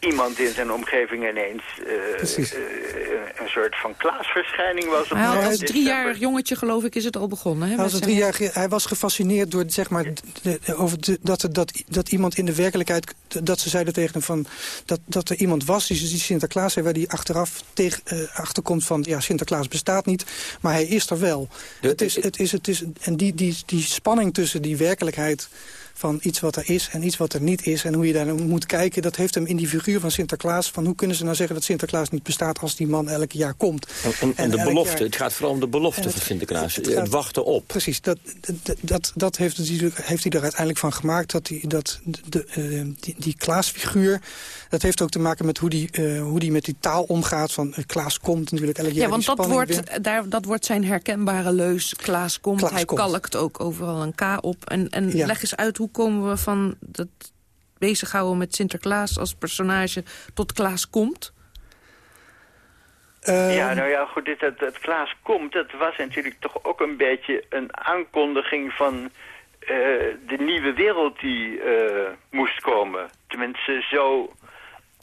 iemand in zijn omgeving ineens uh, uh, een soort van Klaasverschijning was. Hij had als driejarig jongetje, geloof ik, is het al begonnen. Hè, hij, was drie jaar, hij was gefascineerd door, zeg maar, de, de, over de, dat, dat, dat iemand in de werkelijkheid... dat ze zeiden tegen hem van, dat, dat er iemand was, die, die Sinterklaas... waar die achteraf tegen, uh, achterkomt van, ja, Sinterklaas bestaat niet... maar hij is er wel. De, het is, het is, het is, en die, die, die spanning tussen die werkelijkheid van iets wat er is en iets wat er niet is... en hoe je daar moet kijken, dat heeft hem in die figuur van Sinterklaas... van hoe kunnen ze nou zeggen dat Sinterklaas niet bestaat... als die man elk jaar komt. En, en, en de belofte, jaar... het gaat vooral om de belofte het, van Sinterklaas. Het, het, het, wachten op. Precies, dat, dat, dat, dat heeft, heeft hij er uiteindelijk van gemaakt... dat, die, dat de, uh, die, die Klaasfiguur, dat heeft ook te maken met hoe die, uh, hoe die met die taal omgaat... van uh, Klaas komt natuurlijk elk jaar Ja, want dat wordt, daar, dat wordt zijn herkenbare leus. Klaas komt, Klaas hij komt. kalkt ook overal een K op. En, en ja. leg eens uit hoe komen we van dat bezighouden met Sinterklaas als personage tot Klaas komt? Uh, ja, nou ja, goed, dit, dat, dat Klaas komt, dat was natuurlijk toch ook een beetje een aankondiging van uh, de nieuwe wereld die uh, moest komen. Tenminste, zo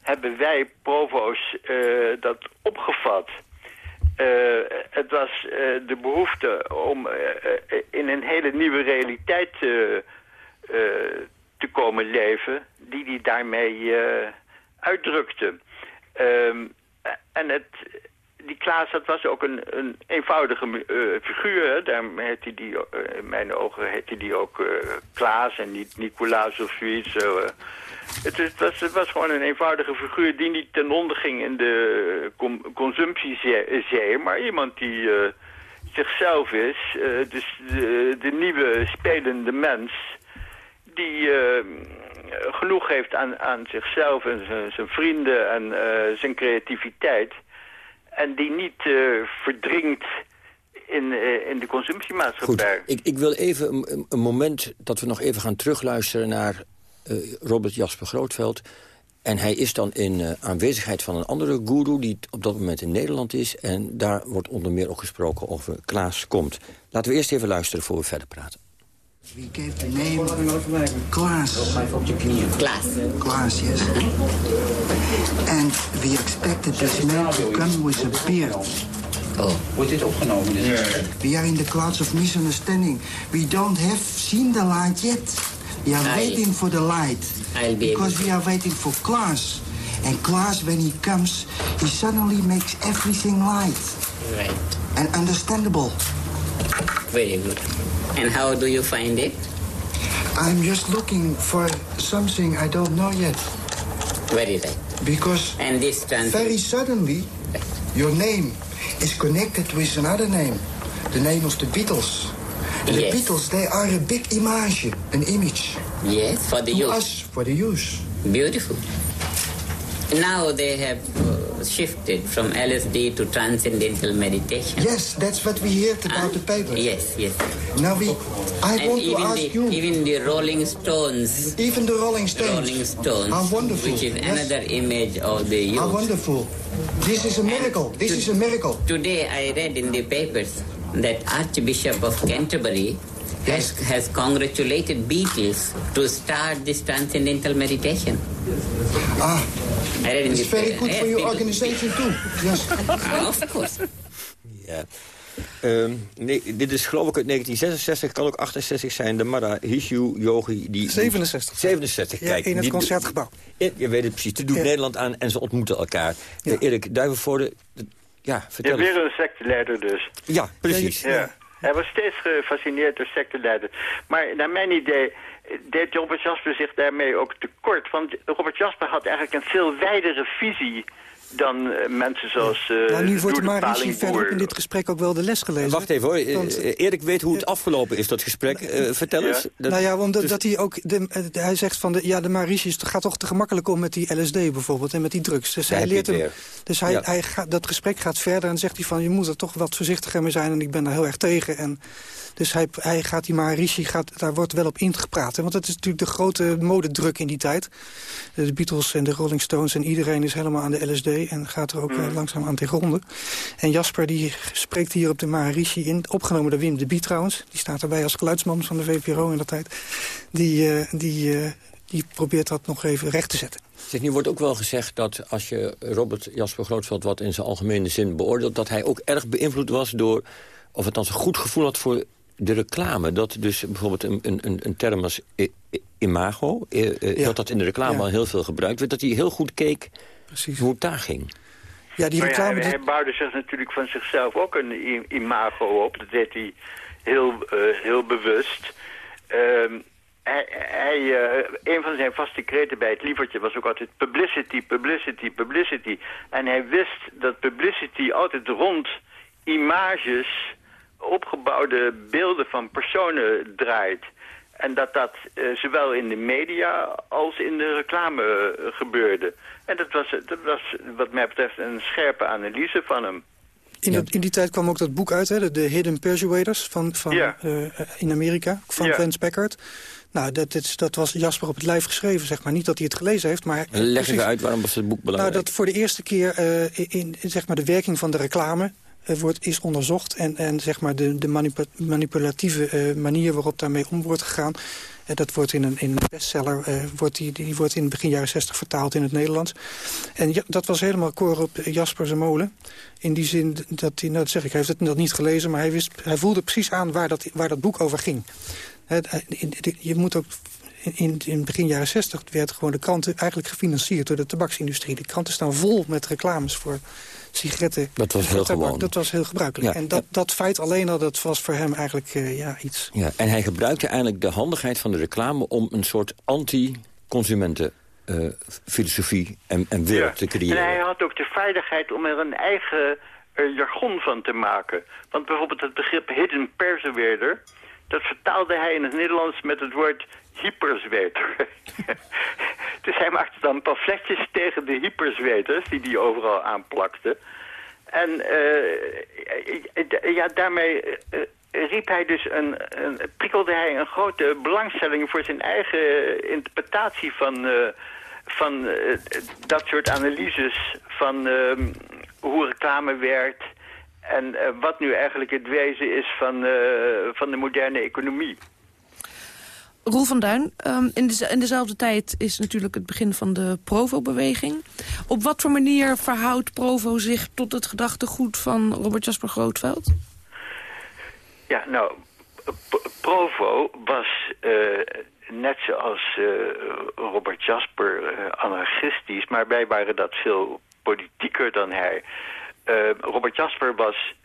hebben wij provo's dat opgevat. het was de behoefte om in een hele nieuwe realiteit te komen leven... die hij daarmee uitdrukte. Ehm, en het, die Klaas, dat was ook een, een eenvoudige uh, figuur. Hè? Daarom heette hij die, in mijn ogen heette die ook Klaas en niet Nicolaas of zoiets. Zo, het, het, was, het was gewoon een eenvoudige figuur die niet ten onder ging in de consumptiezee. Maar iemand die zichzelf is, dus de, de, nieuwe spelende mens... die genoeg heeft aan, aan zichzelf en zijn vrienden en zijn creativiteit en die niet uh, verdringt in, uh, in de consumptiemaatschappij. Goed, ik, ik wil even een, een, moment dat we nog even gaan terugluisteren naar uh, Robert Jasper Grootveld. En hij is dan in aanwezigheid van een andere guru die op dat moment in Nederland is. En daar wordt onder meer ook gesproken over Klaas Komt. Laten we eerst even luisteren voor we verder praten. We gave the name Klaas. Klaas. Klaas, yes. And we expected this man to come with a beard. Oh. Wordt dit opgenomen? We are in the clouds of misunderstanding. We don't have seen the light yet. We are I, waiting for the light. I'll be because we are waiting for Klaas. And Klaas, when he comes, he suddenly makes everything light. Right. And understandable. Very good. And how do you find it? I'm just looking for something I don't know yet. Very right. Because and this very suddenly, your name is connected with another name. The name of the Beatles. The yes. Beatles, they are a big image, an image. Yes, for the to youth. us, for the youth. Beautiful. Now they have shifted from LSD to transcendental meditation. Yes, that's what we heard about the paper. Yes, yes. Now we, I and want to ask the, you. Even the Rolling Stones. Even the Rolling Stones. Rolling Stones. How wonderful. Which is yes. another image of the youth. How wonderful. This is a miracle. This is a miracle. Today I read in the papers that Archbishop of Canterbury has, has congratulated Beatles to start this transcendental meditation. Ah, I read in it's very good for your organization too. Yes. <laughs> Of course. Ja. Ehm, nee, dit is geloof ik uit 1966, kan ook 68 zijn. De Marahishu Yogi. Die 67. 67, Ja, kijk. in het die- Concertgebouw. Je weet het precies. Het doet Ja. Nederland aan en ze ontmoeten elkaar. Ja. Eh, Erik Duivenvoorde, ja, vertel weer eens. een secteleider dus. Ja, precies. Ja. Hij was steeds gefascineerd door secteleider. Maar naar mijn idee deed Robert Jasper zich daarmee ook tekort. Want Robert Jasper had eigenlijk een veel wijdere visie dan eh, mensen zoals uh, nou, nu wordt Marici verder in dit gesprek ook wel de les gelezen. Wacht even hoor. Want- eh, Erik weet hoe het afgelopen is, dat gesprek. Vertel Ja. eens. Dat- nou ja, omdat dus- dat hij ook... De, hij zegt van, de, ja, de Marici gaat toch te gemakkelijk om met die LSD bijvoorbeeld... en met die drugs. Dus hij leert hem... weer. Dus hij, Ja. hij gaat, dat gesprek gaat verder en zegt hij van... je moet er toch wat voorzichtiger mee zijn en ik ben daar heel erg tegen. En, dus hij, hij gaat die Marici, gaat, daar wordt wel op ingepraat. Hè, want dat is natuurlijk de grote modedruk in die tijd. De Beatles en de Rolling Stones en iedereen is helemaal aan de LSD... en gaat er ook Mm. eh, langzaam aan te gronden. En Jasper die spreekt hier op de Maharishi in. Opgenomen door Wim de Bie trouwens. Die staat erbij als geluidsman van de VPRO in dat tijd. Die, eh, die, eh, die probeert dat nog even recht te zetten. Zeg, nu wordt ook wel gezegd dat als je Robert Jasper Grootveld... wat in zijn algemene zin beoordeelt... dat hij ook erg beïnvloed was door... of althans een goed gevoel had voor de reclame. Dat dus bijvoorbeeld een, een, een term als imago... eh, Ja. dat dat in de reclame Ja. al heel veel gebruikt werd... dat hij heel goed keek Precies. hoe het daar ging. Ja, die Maar ja, reclame... hij, bouwde zich natuurlijk van zichzelf ook een imago op. Dat deed hij heel, eh, heel bewust. Ehm, hij, hij, eh, een van zijn vaste kreten bij het lievertje was ook altijd publicity, publicity, publicity. En hij wist dat publicity altijd rond images, opgebouwde beelden van personen draait. En dat dat eh, zowel in de media als in de reclame eh, gebeurde. En dat was, dat was wat mij betreft een scherpe analyse van hem. in, dat- in die tijd kwam ook dat boek uit, hè, de, de Hidden Persuaders van, van, Ja. eh, in Amerika, van Ja. Vance Packard. Nou, dat, is, dat was Jasper op het lijf geschreven, zeg maar. Niet dat hij het gelezen heeft, maar... Leg precies- even uit, waarom was het boek Nou, belangrijk? dat voor de eerste keer eh, in, in, zeg maar, de werking van de reclame wordt, is onderzocht. En, en zeg maar de, de manipu- manipulatieve eh, manier waarop daarmee om wordt gegaan. Uh, dat wordt in een, in bestseller, wordt die, die wordt in begin jaren 60 vertaald in het Nederlands. En dat was helemaal koor op Jasper zijn molen. In die zin dat hij, nou dat zeg ik, heeft het nog niet gelezen... maar hij, wist, hij voelde precies aan waar dat, waar dat boek over ging. je moet ook in, in begin jaren 60 werd gewoon de kranten eigenlijk gefinancierd door de tabaksindustrie. De kranten staan vol met reclames voor sigaretten. Dat was heel gewoon. Dat was heel gebruikelijk. en dat, dat feit alleen al, dat was voor hem eigenlijk uh, ja, iets. Ja, en hij gebruikte eigenlijk de handigheid van de reclame om een soort anti-consumenten uh, filosofie en, en wereld te creëren. En hij had ook de vaardigheid om er een eigen uh, jargon van te maken. Want bijvoorbeeld het begrip hidden perseverder... dat vertaalde hij in het Nederlands met het woord hyperzweter. <laughs> <laughs> dus hij maakte dan pamfletjes tegen de hyperzweters... die hij overal aanplakte. En uh, ja, daarmee uh, riep hij dus een, prikkelde hij een grote belangstelling voor zijn eigen interpretatie van, van dat soort analyses van hoe reclame werkt en wat nu eigenlijk het wezen is van, van de moderne economie. Roel van Duin, um, in, de, in, dezelfde tijd is natuurlijk het begin van de Provo-beweging. Op wat voor manier verhoudt Provo zich tot het gedachtegoed van Robert Jasper Grootveld? Ja, nou, Provo was uh, net zoals uh, Robert Jasper uh, anarchistisch, maar wij waren dat veel politieker dan hij. Robert Jasper was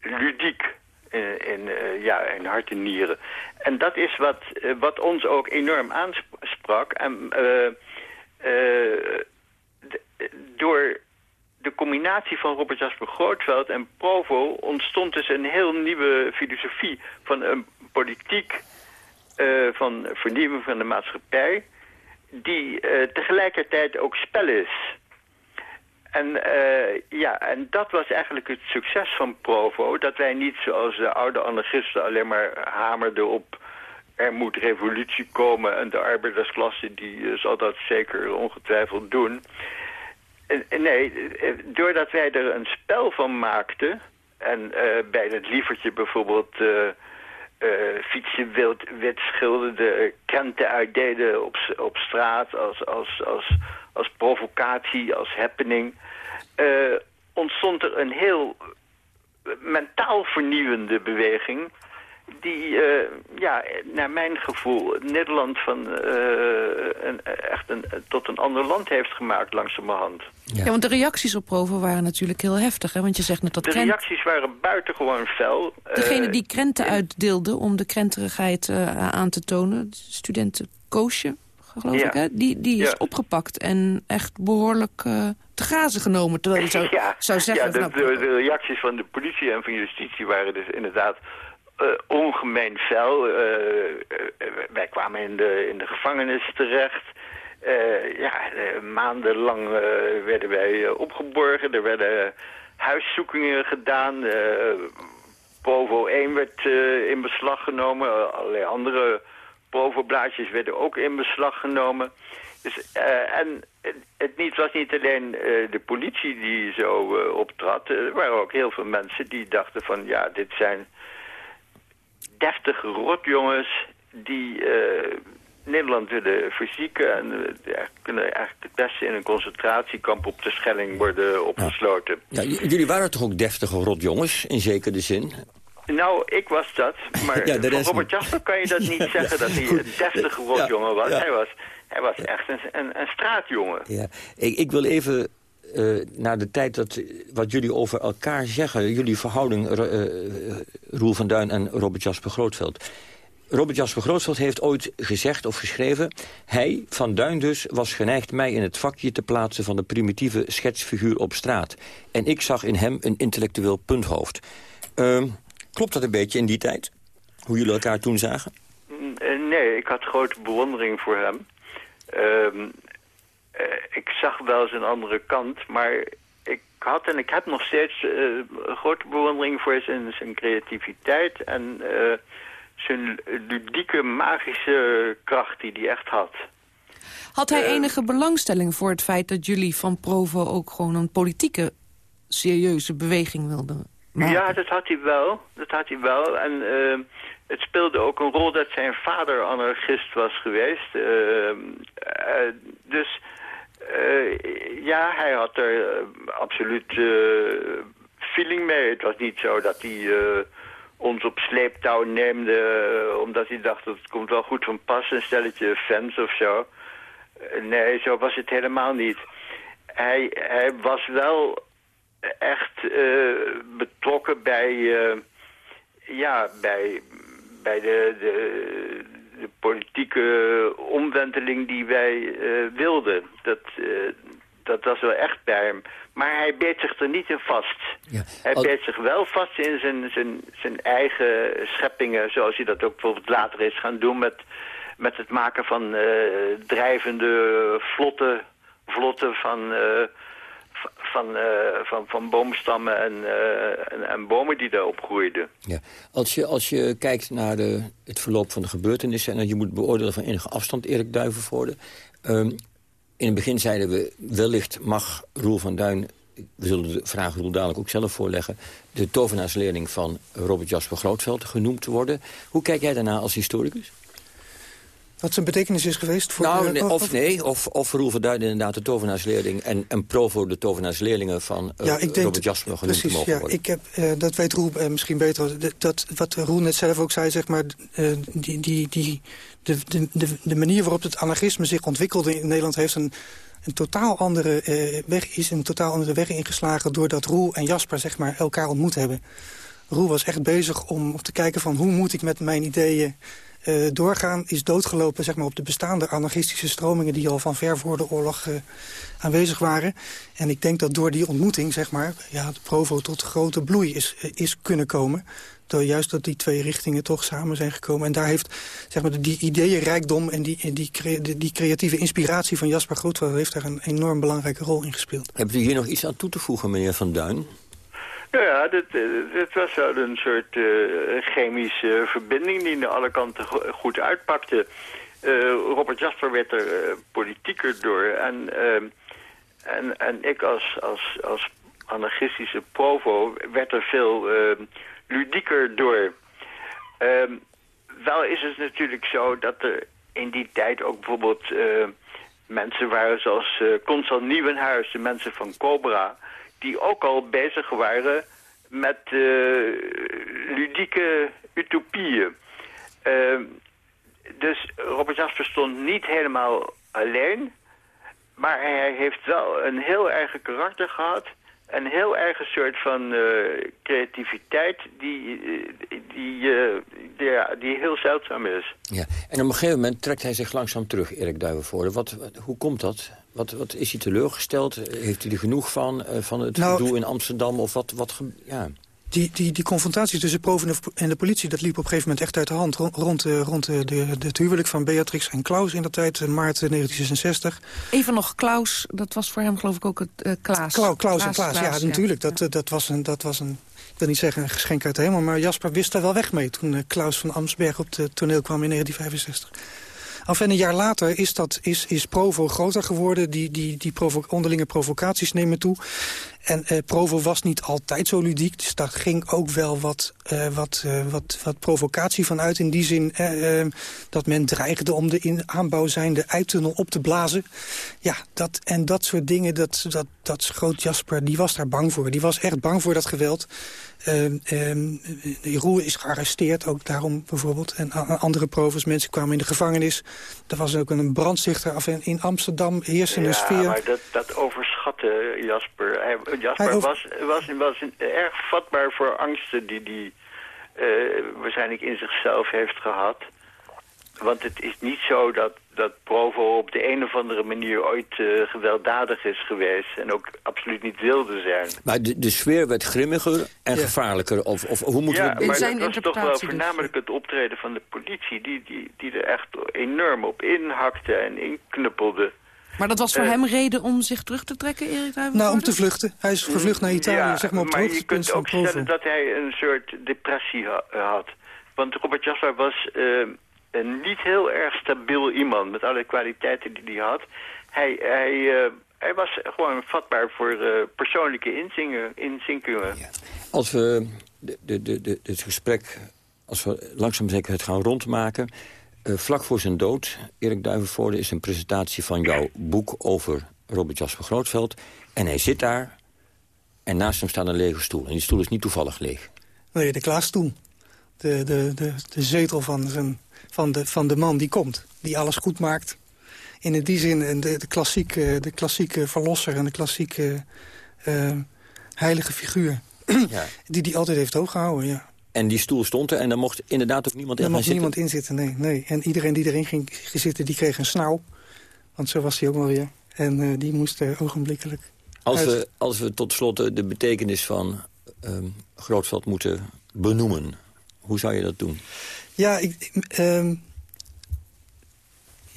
ludiek in, in, ja, in hart en nieren. En dat is wat, wat ons ook enorm aansprak. En door de combinatie van Robert Jasper Grootveld en Provo ontstond dus een heel nieuwe filosofie van een politiek van vernieuwing van de maatschappij die tegelijkertijd ook spel is. En, uh, ja, en dat was eigenlijk het succes van Provo, dat wij niet zoals de oude anarchisten alleen maar hamerden op er moet revolutie komen en de arbeidersklasse die zal dat zeker ongetwijfeld doen. Nee, doordat wij er een spel van maakten... en uh, bij het lievertje bijvoorbeeld uh, fietsen wild, wit schilderden... krenten uitdeden op, op straat als, als, als, als provocatie, als happening... ontstond er een heel mentaal vernieuwende beweging die, uh, ja, naar mijn gevoel, Nederland van, uh, een, echt een, tot een ander land heeft gemaakt langzamerhand. Ja. ja, want de reacties op Provo waren natuurlijk heel heftig, hè? Want je zegt net dat De krent... reacties waren buitengewoon fel. Degene die krenten uitdeelde om de krenterigheid uh, aan te tonen, studenten Koosje, geloof ja. ik, hè? Die, die is ja. opgepakt en echt behoorlijk te grazen genomen. Terwijl je zou, <laughs> ja. zou zeggen... Ja, de, nou, de, de reacties van de politie en van justitie waren dus inderdaad uh, ongemeen fel. Uh, wij kwamen in de, in de gevangenis terecht. ja, maandenlang werden wij opgeborgen. Er werden huiszoekingen gedaan. Provo 1 werd in beslag genomen. Allerlei andere Provo-blaadjes werden ook in beslag genomen. Dus, en het, niet, was niet alleen de politie die zo optrad. Er waren ook heel veel mensen die dachten van... ja, dit zijn deftige rotjongens die uh, Nederland willen verzieken... en uh, kunnen eigenlijk het beste in een concentratiekamp op de Schelling worden opgesloten. Ja. ja jullie waren toch ook deftige rotjongens, in zekere zin? Nou, ik was dat, maar <laughs> ja, van Robert Jasper kan je dat niet <laughs> zeggen... dat hij een deftige rotjongen was. Hij was. Hij was echt een, een, een straatjongen. Ja. Ik, ik wil even uh, naar de tijd dat, wat jullie over elkaar zeggen... jullie verhouding, uh, Roel van Duin en Robert Jasper Grootveld... Robert Jasper Grootveld heeft ooit gezegd of geschreven... hij, Van Duin dus, was geneigd mij in het vakje te plaatsen... van de primitieve schetsfiguur op straat. En ik zag in hem een intellectueel punthoofd. Uh, klopt dat een beetje in die tijd? Hoe jullie elkaar toen zagen? Nee, ik had grote bewondering voor hem. Uh, ik zag wel zijn andere kant, maar ik had en ik heb nog steeds een grote bewondering voor zijn, zijn creativiteit en uh, zijn ludieke, magische kracht die hij echt had. Had hij enige belangstelling voor het feit dat jullie van Provo ook gewoon een politieke, serieuze beweging wilden maken? Ja, dat had hij wel. Dat had hij wel. En het speelde ook een rol dat zijn vader anarchist was geweest. Eh, dus eh, ja, hij had er eh, absoluut feeling mee. Het was niet zo dat hij ons op sleeptouw neemde... omdat hij dacht dat het komt wel goed van pas, een stelletje fans of zo. nee, zo was het helemaal niet. Hij, hij was wel echt betrokken bij ja, bij, bij de, de, de politieke omwenteling die wij uh, wilden. Dat, uh, dat was wel echt bij hem. Maar hij beet zich er niet in vast. Ja. Hij Al... beet zich wel vast in zijn, zijn, zijn eigen scheppingen... zoals hij dat ook bijvoorbeeld later is gaan doen... met, met het maken van uh, drijvende vlotten, vlotten van van, uh, van, van boomstammen en, uh, en, en, bomen die daarop groeiden. Ja. Als, je, als je kijkt naar de, het verloop van de gebeurtenissen... en je moet beoordelen van enige afstand, Erik Duivenvoorde... Um, in het begin zeiden we, wellicht mag Roel van Duin... we zullen de vraag Roel dadelijk ook zelf voorleggen... de tovenaarsleerling van Robert Jasper Grootveld genoemd worden. Hoe kijk jij daarna als historicus? Wat zijn betekenis is geweest voor... Nou, nee, of, nee, of, of Roel Verduin inderdaad de tovenaarsleerling... en, en Provo de tovenaarsleerlingen van uh, ja, ik denk, Robert Jasper genoemd precies, mogen ja, worden. Ik heb, uh, dat weet Roel uh, misschien beter. Dat, wat Roel net zelf ook zei, zeg maar... die, die, die, de, de, de, manier waarop het anarchisme zich ontwikkelde in Nederland... heeft een, een totaal andere weg, is een totaal andere weg ingeslagen... doordat Roel en Jasper zeg maar, elkaar ontmoet hebben. Roel was echt bezig om te kijken van... hoe moet ik met mijn ideeën uh, doorgaan is doodgelopen zeg maar, op de bestaande anarchistische stromingen... die al van ver voor de oorlog uh, aanwezig waren. En ik denk dat door die ontmoeting zeg maar, ja, de Provo tot grote bloei is, uh, is kunnen komen. Door juist dat die twee richtingen toch samen zijn gekomen. En daar heeft zeg maar, die ideeënrijkdom en die, die, die, die creatieve inspiratie van Jasper Grootveld... heeft daar een enorm belangrijke rol in gespeeld. Hebt u hier nog iets aan toe te voegen, meneer Van Duin? Nou ja, dit, dit was wel een soort uh, chemische verbinding die aan alle kanten goed uitpakte. Uh, Robert Jasper werd er politieker door en, ehm, en, en ik als, als, als anarchistische provo werd er veel ehm, ludieker door. Ehm, wel is het natuurlijk zo dat er in die tijd ook bijvoorbeeld mensen waren zoals Constant Nieuwenhuis, de mensen van Cobra die ook al bezig waren met uh, ludieke utopieën. Uh, dus Robert Jasper stond niet helemaal alleen... maar hij heeft wel een heel eigen karakter gehad... een heel eigen soort van uh, creativiteit die, die, die, die heel zeldzaam is. Ja, en op een gegeven moment trekt hij zich langzaam terug, Erik Duivenvoorde. Wat, hoe komt dat? Wat, wat is hij teleurgesteld? Heeft hij er genoeg van, uh, van het nou, gedoe in Amsterdam? Of wat, wat ja. Die, die, die confrontatie tussen Proven en de politie... dat liep op een gegeven moment echt uit de hand. Rond, rond, rond de, de, het huwelijk van Beatrix en Klaus in dat tijd, in maart 1966. Even nog Klaus, dat was voor hem geloof ik ook het uh, Klaas. Klaus, Klaus en Klaas, ja, natuurlijk. Dat, dat, was een, dat was een, ik wil niet zeggen een geschenk uit de hemel... maar Jasper wist daar wel weg mee toen uh, Klaus van Amsberg op het toneel kwam in 1965. Af en een jaar later is, dat, is, is Provo groter geworden. Die, die, die onderlinge provocaties nemen toe. En uh, Provo was niet altijd zo ludiek. Dus daar ging ook wel wat, uh, wat, uh, wat, wat provocatie van uit. In die zin dat men dreigde om de in aanbouw zijnde eitunnel op te blazen. Ja, dat, en dat soort dingen, dat, dat, dat Groot Jasper, die was daar bang voor. Die was echt bang voor dat geweld. Uh, uh, Roel is gearresteerd, ook daarom bijvoorbeeld. En andere provers, mensen kwamen in de gevangenis. Er was ook een brandstichter af in, in Amsterdam, heersende ja, sfeer. Ja, maar dat, dat overschatte Jasper. Hij, Jasper over... was, was, was erg vatbaar voor angsten die hij uh, waarschijnlijk in zichzelf heeft gehad. Want het is niet zo dat, dat Provo op de een of andere manier ooit uh, gewelddadig is geweest. En ook absoluut niet wilde zijn. Maar de, de sfeer werd grimmiger en gevaarlijker. Of, of hoe moeten ja, we... maar dat was toch wel dus. voornamelijk het optreden van de politie. Die, die, die er echt enorm op inhakte en inknuppelde. Maar dat was voor uh, hem reden om zich terug te trekken, Erik Nou, om te vluchten. Hij is gevlucht naar Italië, ja, zeg maar op het maar je kunt ook stellen dat hij een soort depressie ha had. Want Robert Jasper was... Uh, een niet heel erg stabiel iemand met alle kwaliteiten die hij had. Hij, hij, uh, hij was gewoon vatbaar voor uh, persoonlijke inzinkingen. Ja. Als we de, de, de, het gesprek als we langzaam zeker het gaan rondmaken... Uh, vlak voor zijn dood, Erik Duivenvoorde, is een presentatie van jouw boek over Robert Jasper Grootveld. En hij zit daar en naast hem staat een lege stoel. En die stoel is niet toevallig leeg. Nee, de klaasstoel. De, de, de, de zetel van, zijn, van, de, van de man die komt. Die alles goed maakt. in die zin de, de, klassieke, de klassieke verlosser en de klassieke uh, heilige figuur. Ja. <clears throat> die die altijd heeft hooggehouden, ja. En die stoel stond er en daar mocht inderdaad ook niemand in Daar mocht niemand in zitten, nee, nee. En iedereen die erin ging zitten, die kreeg een snauw. Want zo was hij ook wel weer. En uh, die moest uh, ogenblikkelijk als we, als we tot slot de betekenis van um, Grootveld moeten benoemen... hoe zou je dat doen? Ja, ik, um,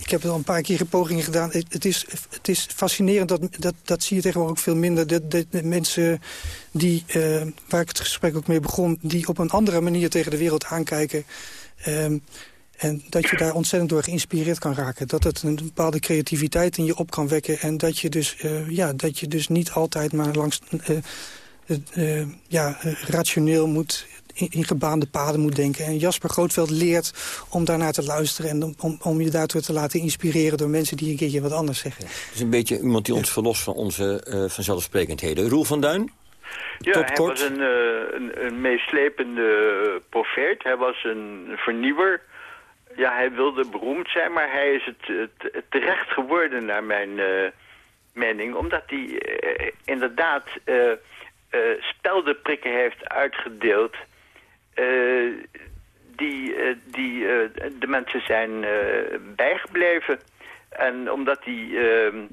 ik heb al een paar keer pogingen gedaan. Het, is, het is fascinerend, dat, dat, dat zie je tegenwoordig ook veel minder. De, mensen die, uh, waar ik het gesprek ook mee begon... die op een andere manier tegen de wereld aankijken... Um, en dat je daar ontzettend door geïnspireerd kan raken. Dat het een bepaalde creativiteit in je op kan wekken. En dat je dus, uh, ja, dat je dus niet altijd maar langs... Uh, ja, rationeel moet in, gebaande paden moet denken. En Jasper Grootveld leert om daarnaar te luisteren... en om, om je daartoe te laten inspireren door mensen die een keertje wat anders zeggen. Het is een beetje iemand die ons verlost van onze uh, vanzelfsprekendheden. Roel van Duin? Ja, hij was een, een, een meeslepende profeet. Hij was een vernieuwer ja, hij wilde beroemd zijn, maar hij is het, het terecht geworden naar mijn uh, mening. Omdat hij uh, inderdaad uh, speldenprikken heeft uitgedeeld... die, die de mensen zijn bijgebleven. En omdat hij ehm,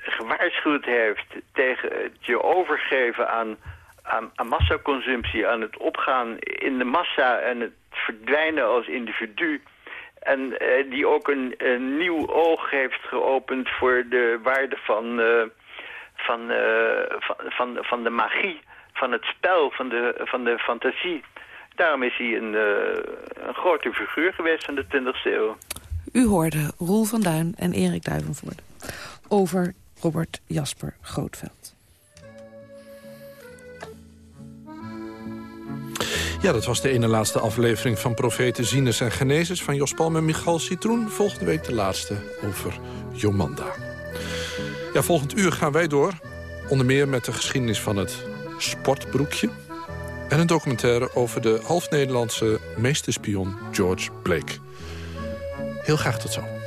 gewaarschuwd heeft tegen het je overgeven aan, aan, aan massaconsumptie... aan het opgaan in de massa en het verdwijnen als individu... En die ook een, een, nieuw oog heeft geopend voor de waarde van, van, van, van, van, de magie, van het spel, van de, van de fantasie. Daarom is hij een, een grote figuur geweest van de 20e eeuw. U hoorde Roel van Duin en Erik Duivenvoorde over Robert Jasper Grootveld. Ja, dat was de ene laatste aflevering van Profeten, Zines en Genezes... van Jos Palm en Michal Citroen. Volgende week de laatste over Jomanda. Ja, volgend uur gaan wij door. Onder meer met de geschiedenis van het sportbroekje... en een documentaire over de half-Nederlandse meesterspion George Blake. Heel graag tot zo.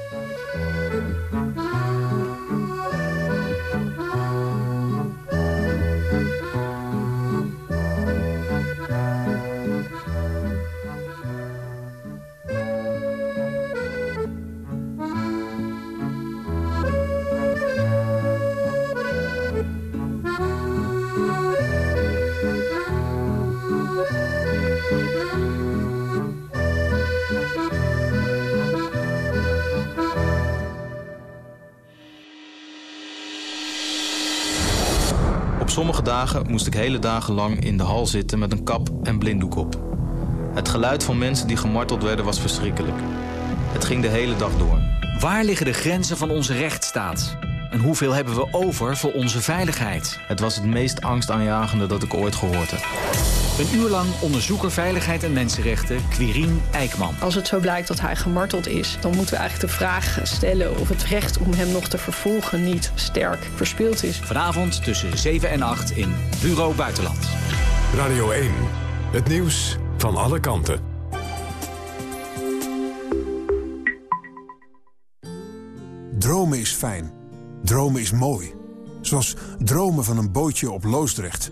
Dagen moest ik hele dagen lang in de hal zitten met een kap en blinddoek op. Het geluid van mensen die gemarteld werden was verschrikkelijk. Het ging de hele dag door. Waar liggen de grenzen van onze rechtsstaat? En hoeveel hebben we over voor onze veiligheid? Het was het meest angstaanjagende dat ik ooit gehoord heb. Een uur lang onderzoeker Veiligheid en Mensenrechten, Quirine Eikman. Als het zo blijkt dat hij gemarteld is... dan moeten we eigenlijk de vraag stellen of het recht om hem nog te vervolgen... niet sterk verspeeld is. Vanavond tussen 7 en 8 in Bureau Buitenland. Radio 1, het nieuws van alle kanten. Dromen is fijn. Dromen is mooi. Zoals dromen van een bootje op Loosdrecht...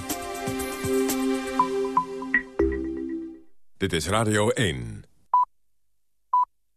Dit is Radio 1.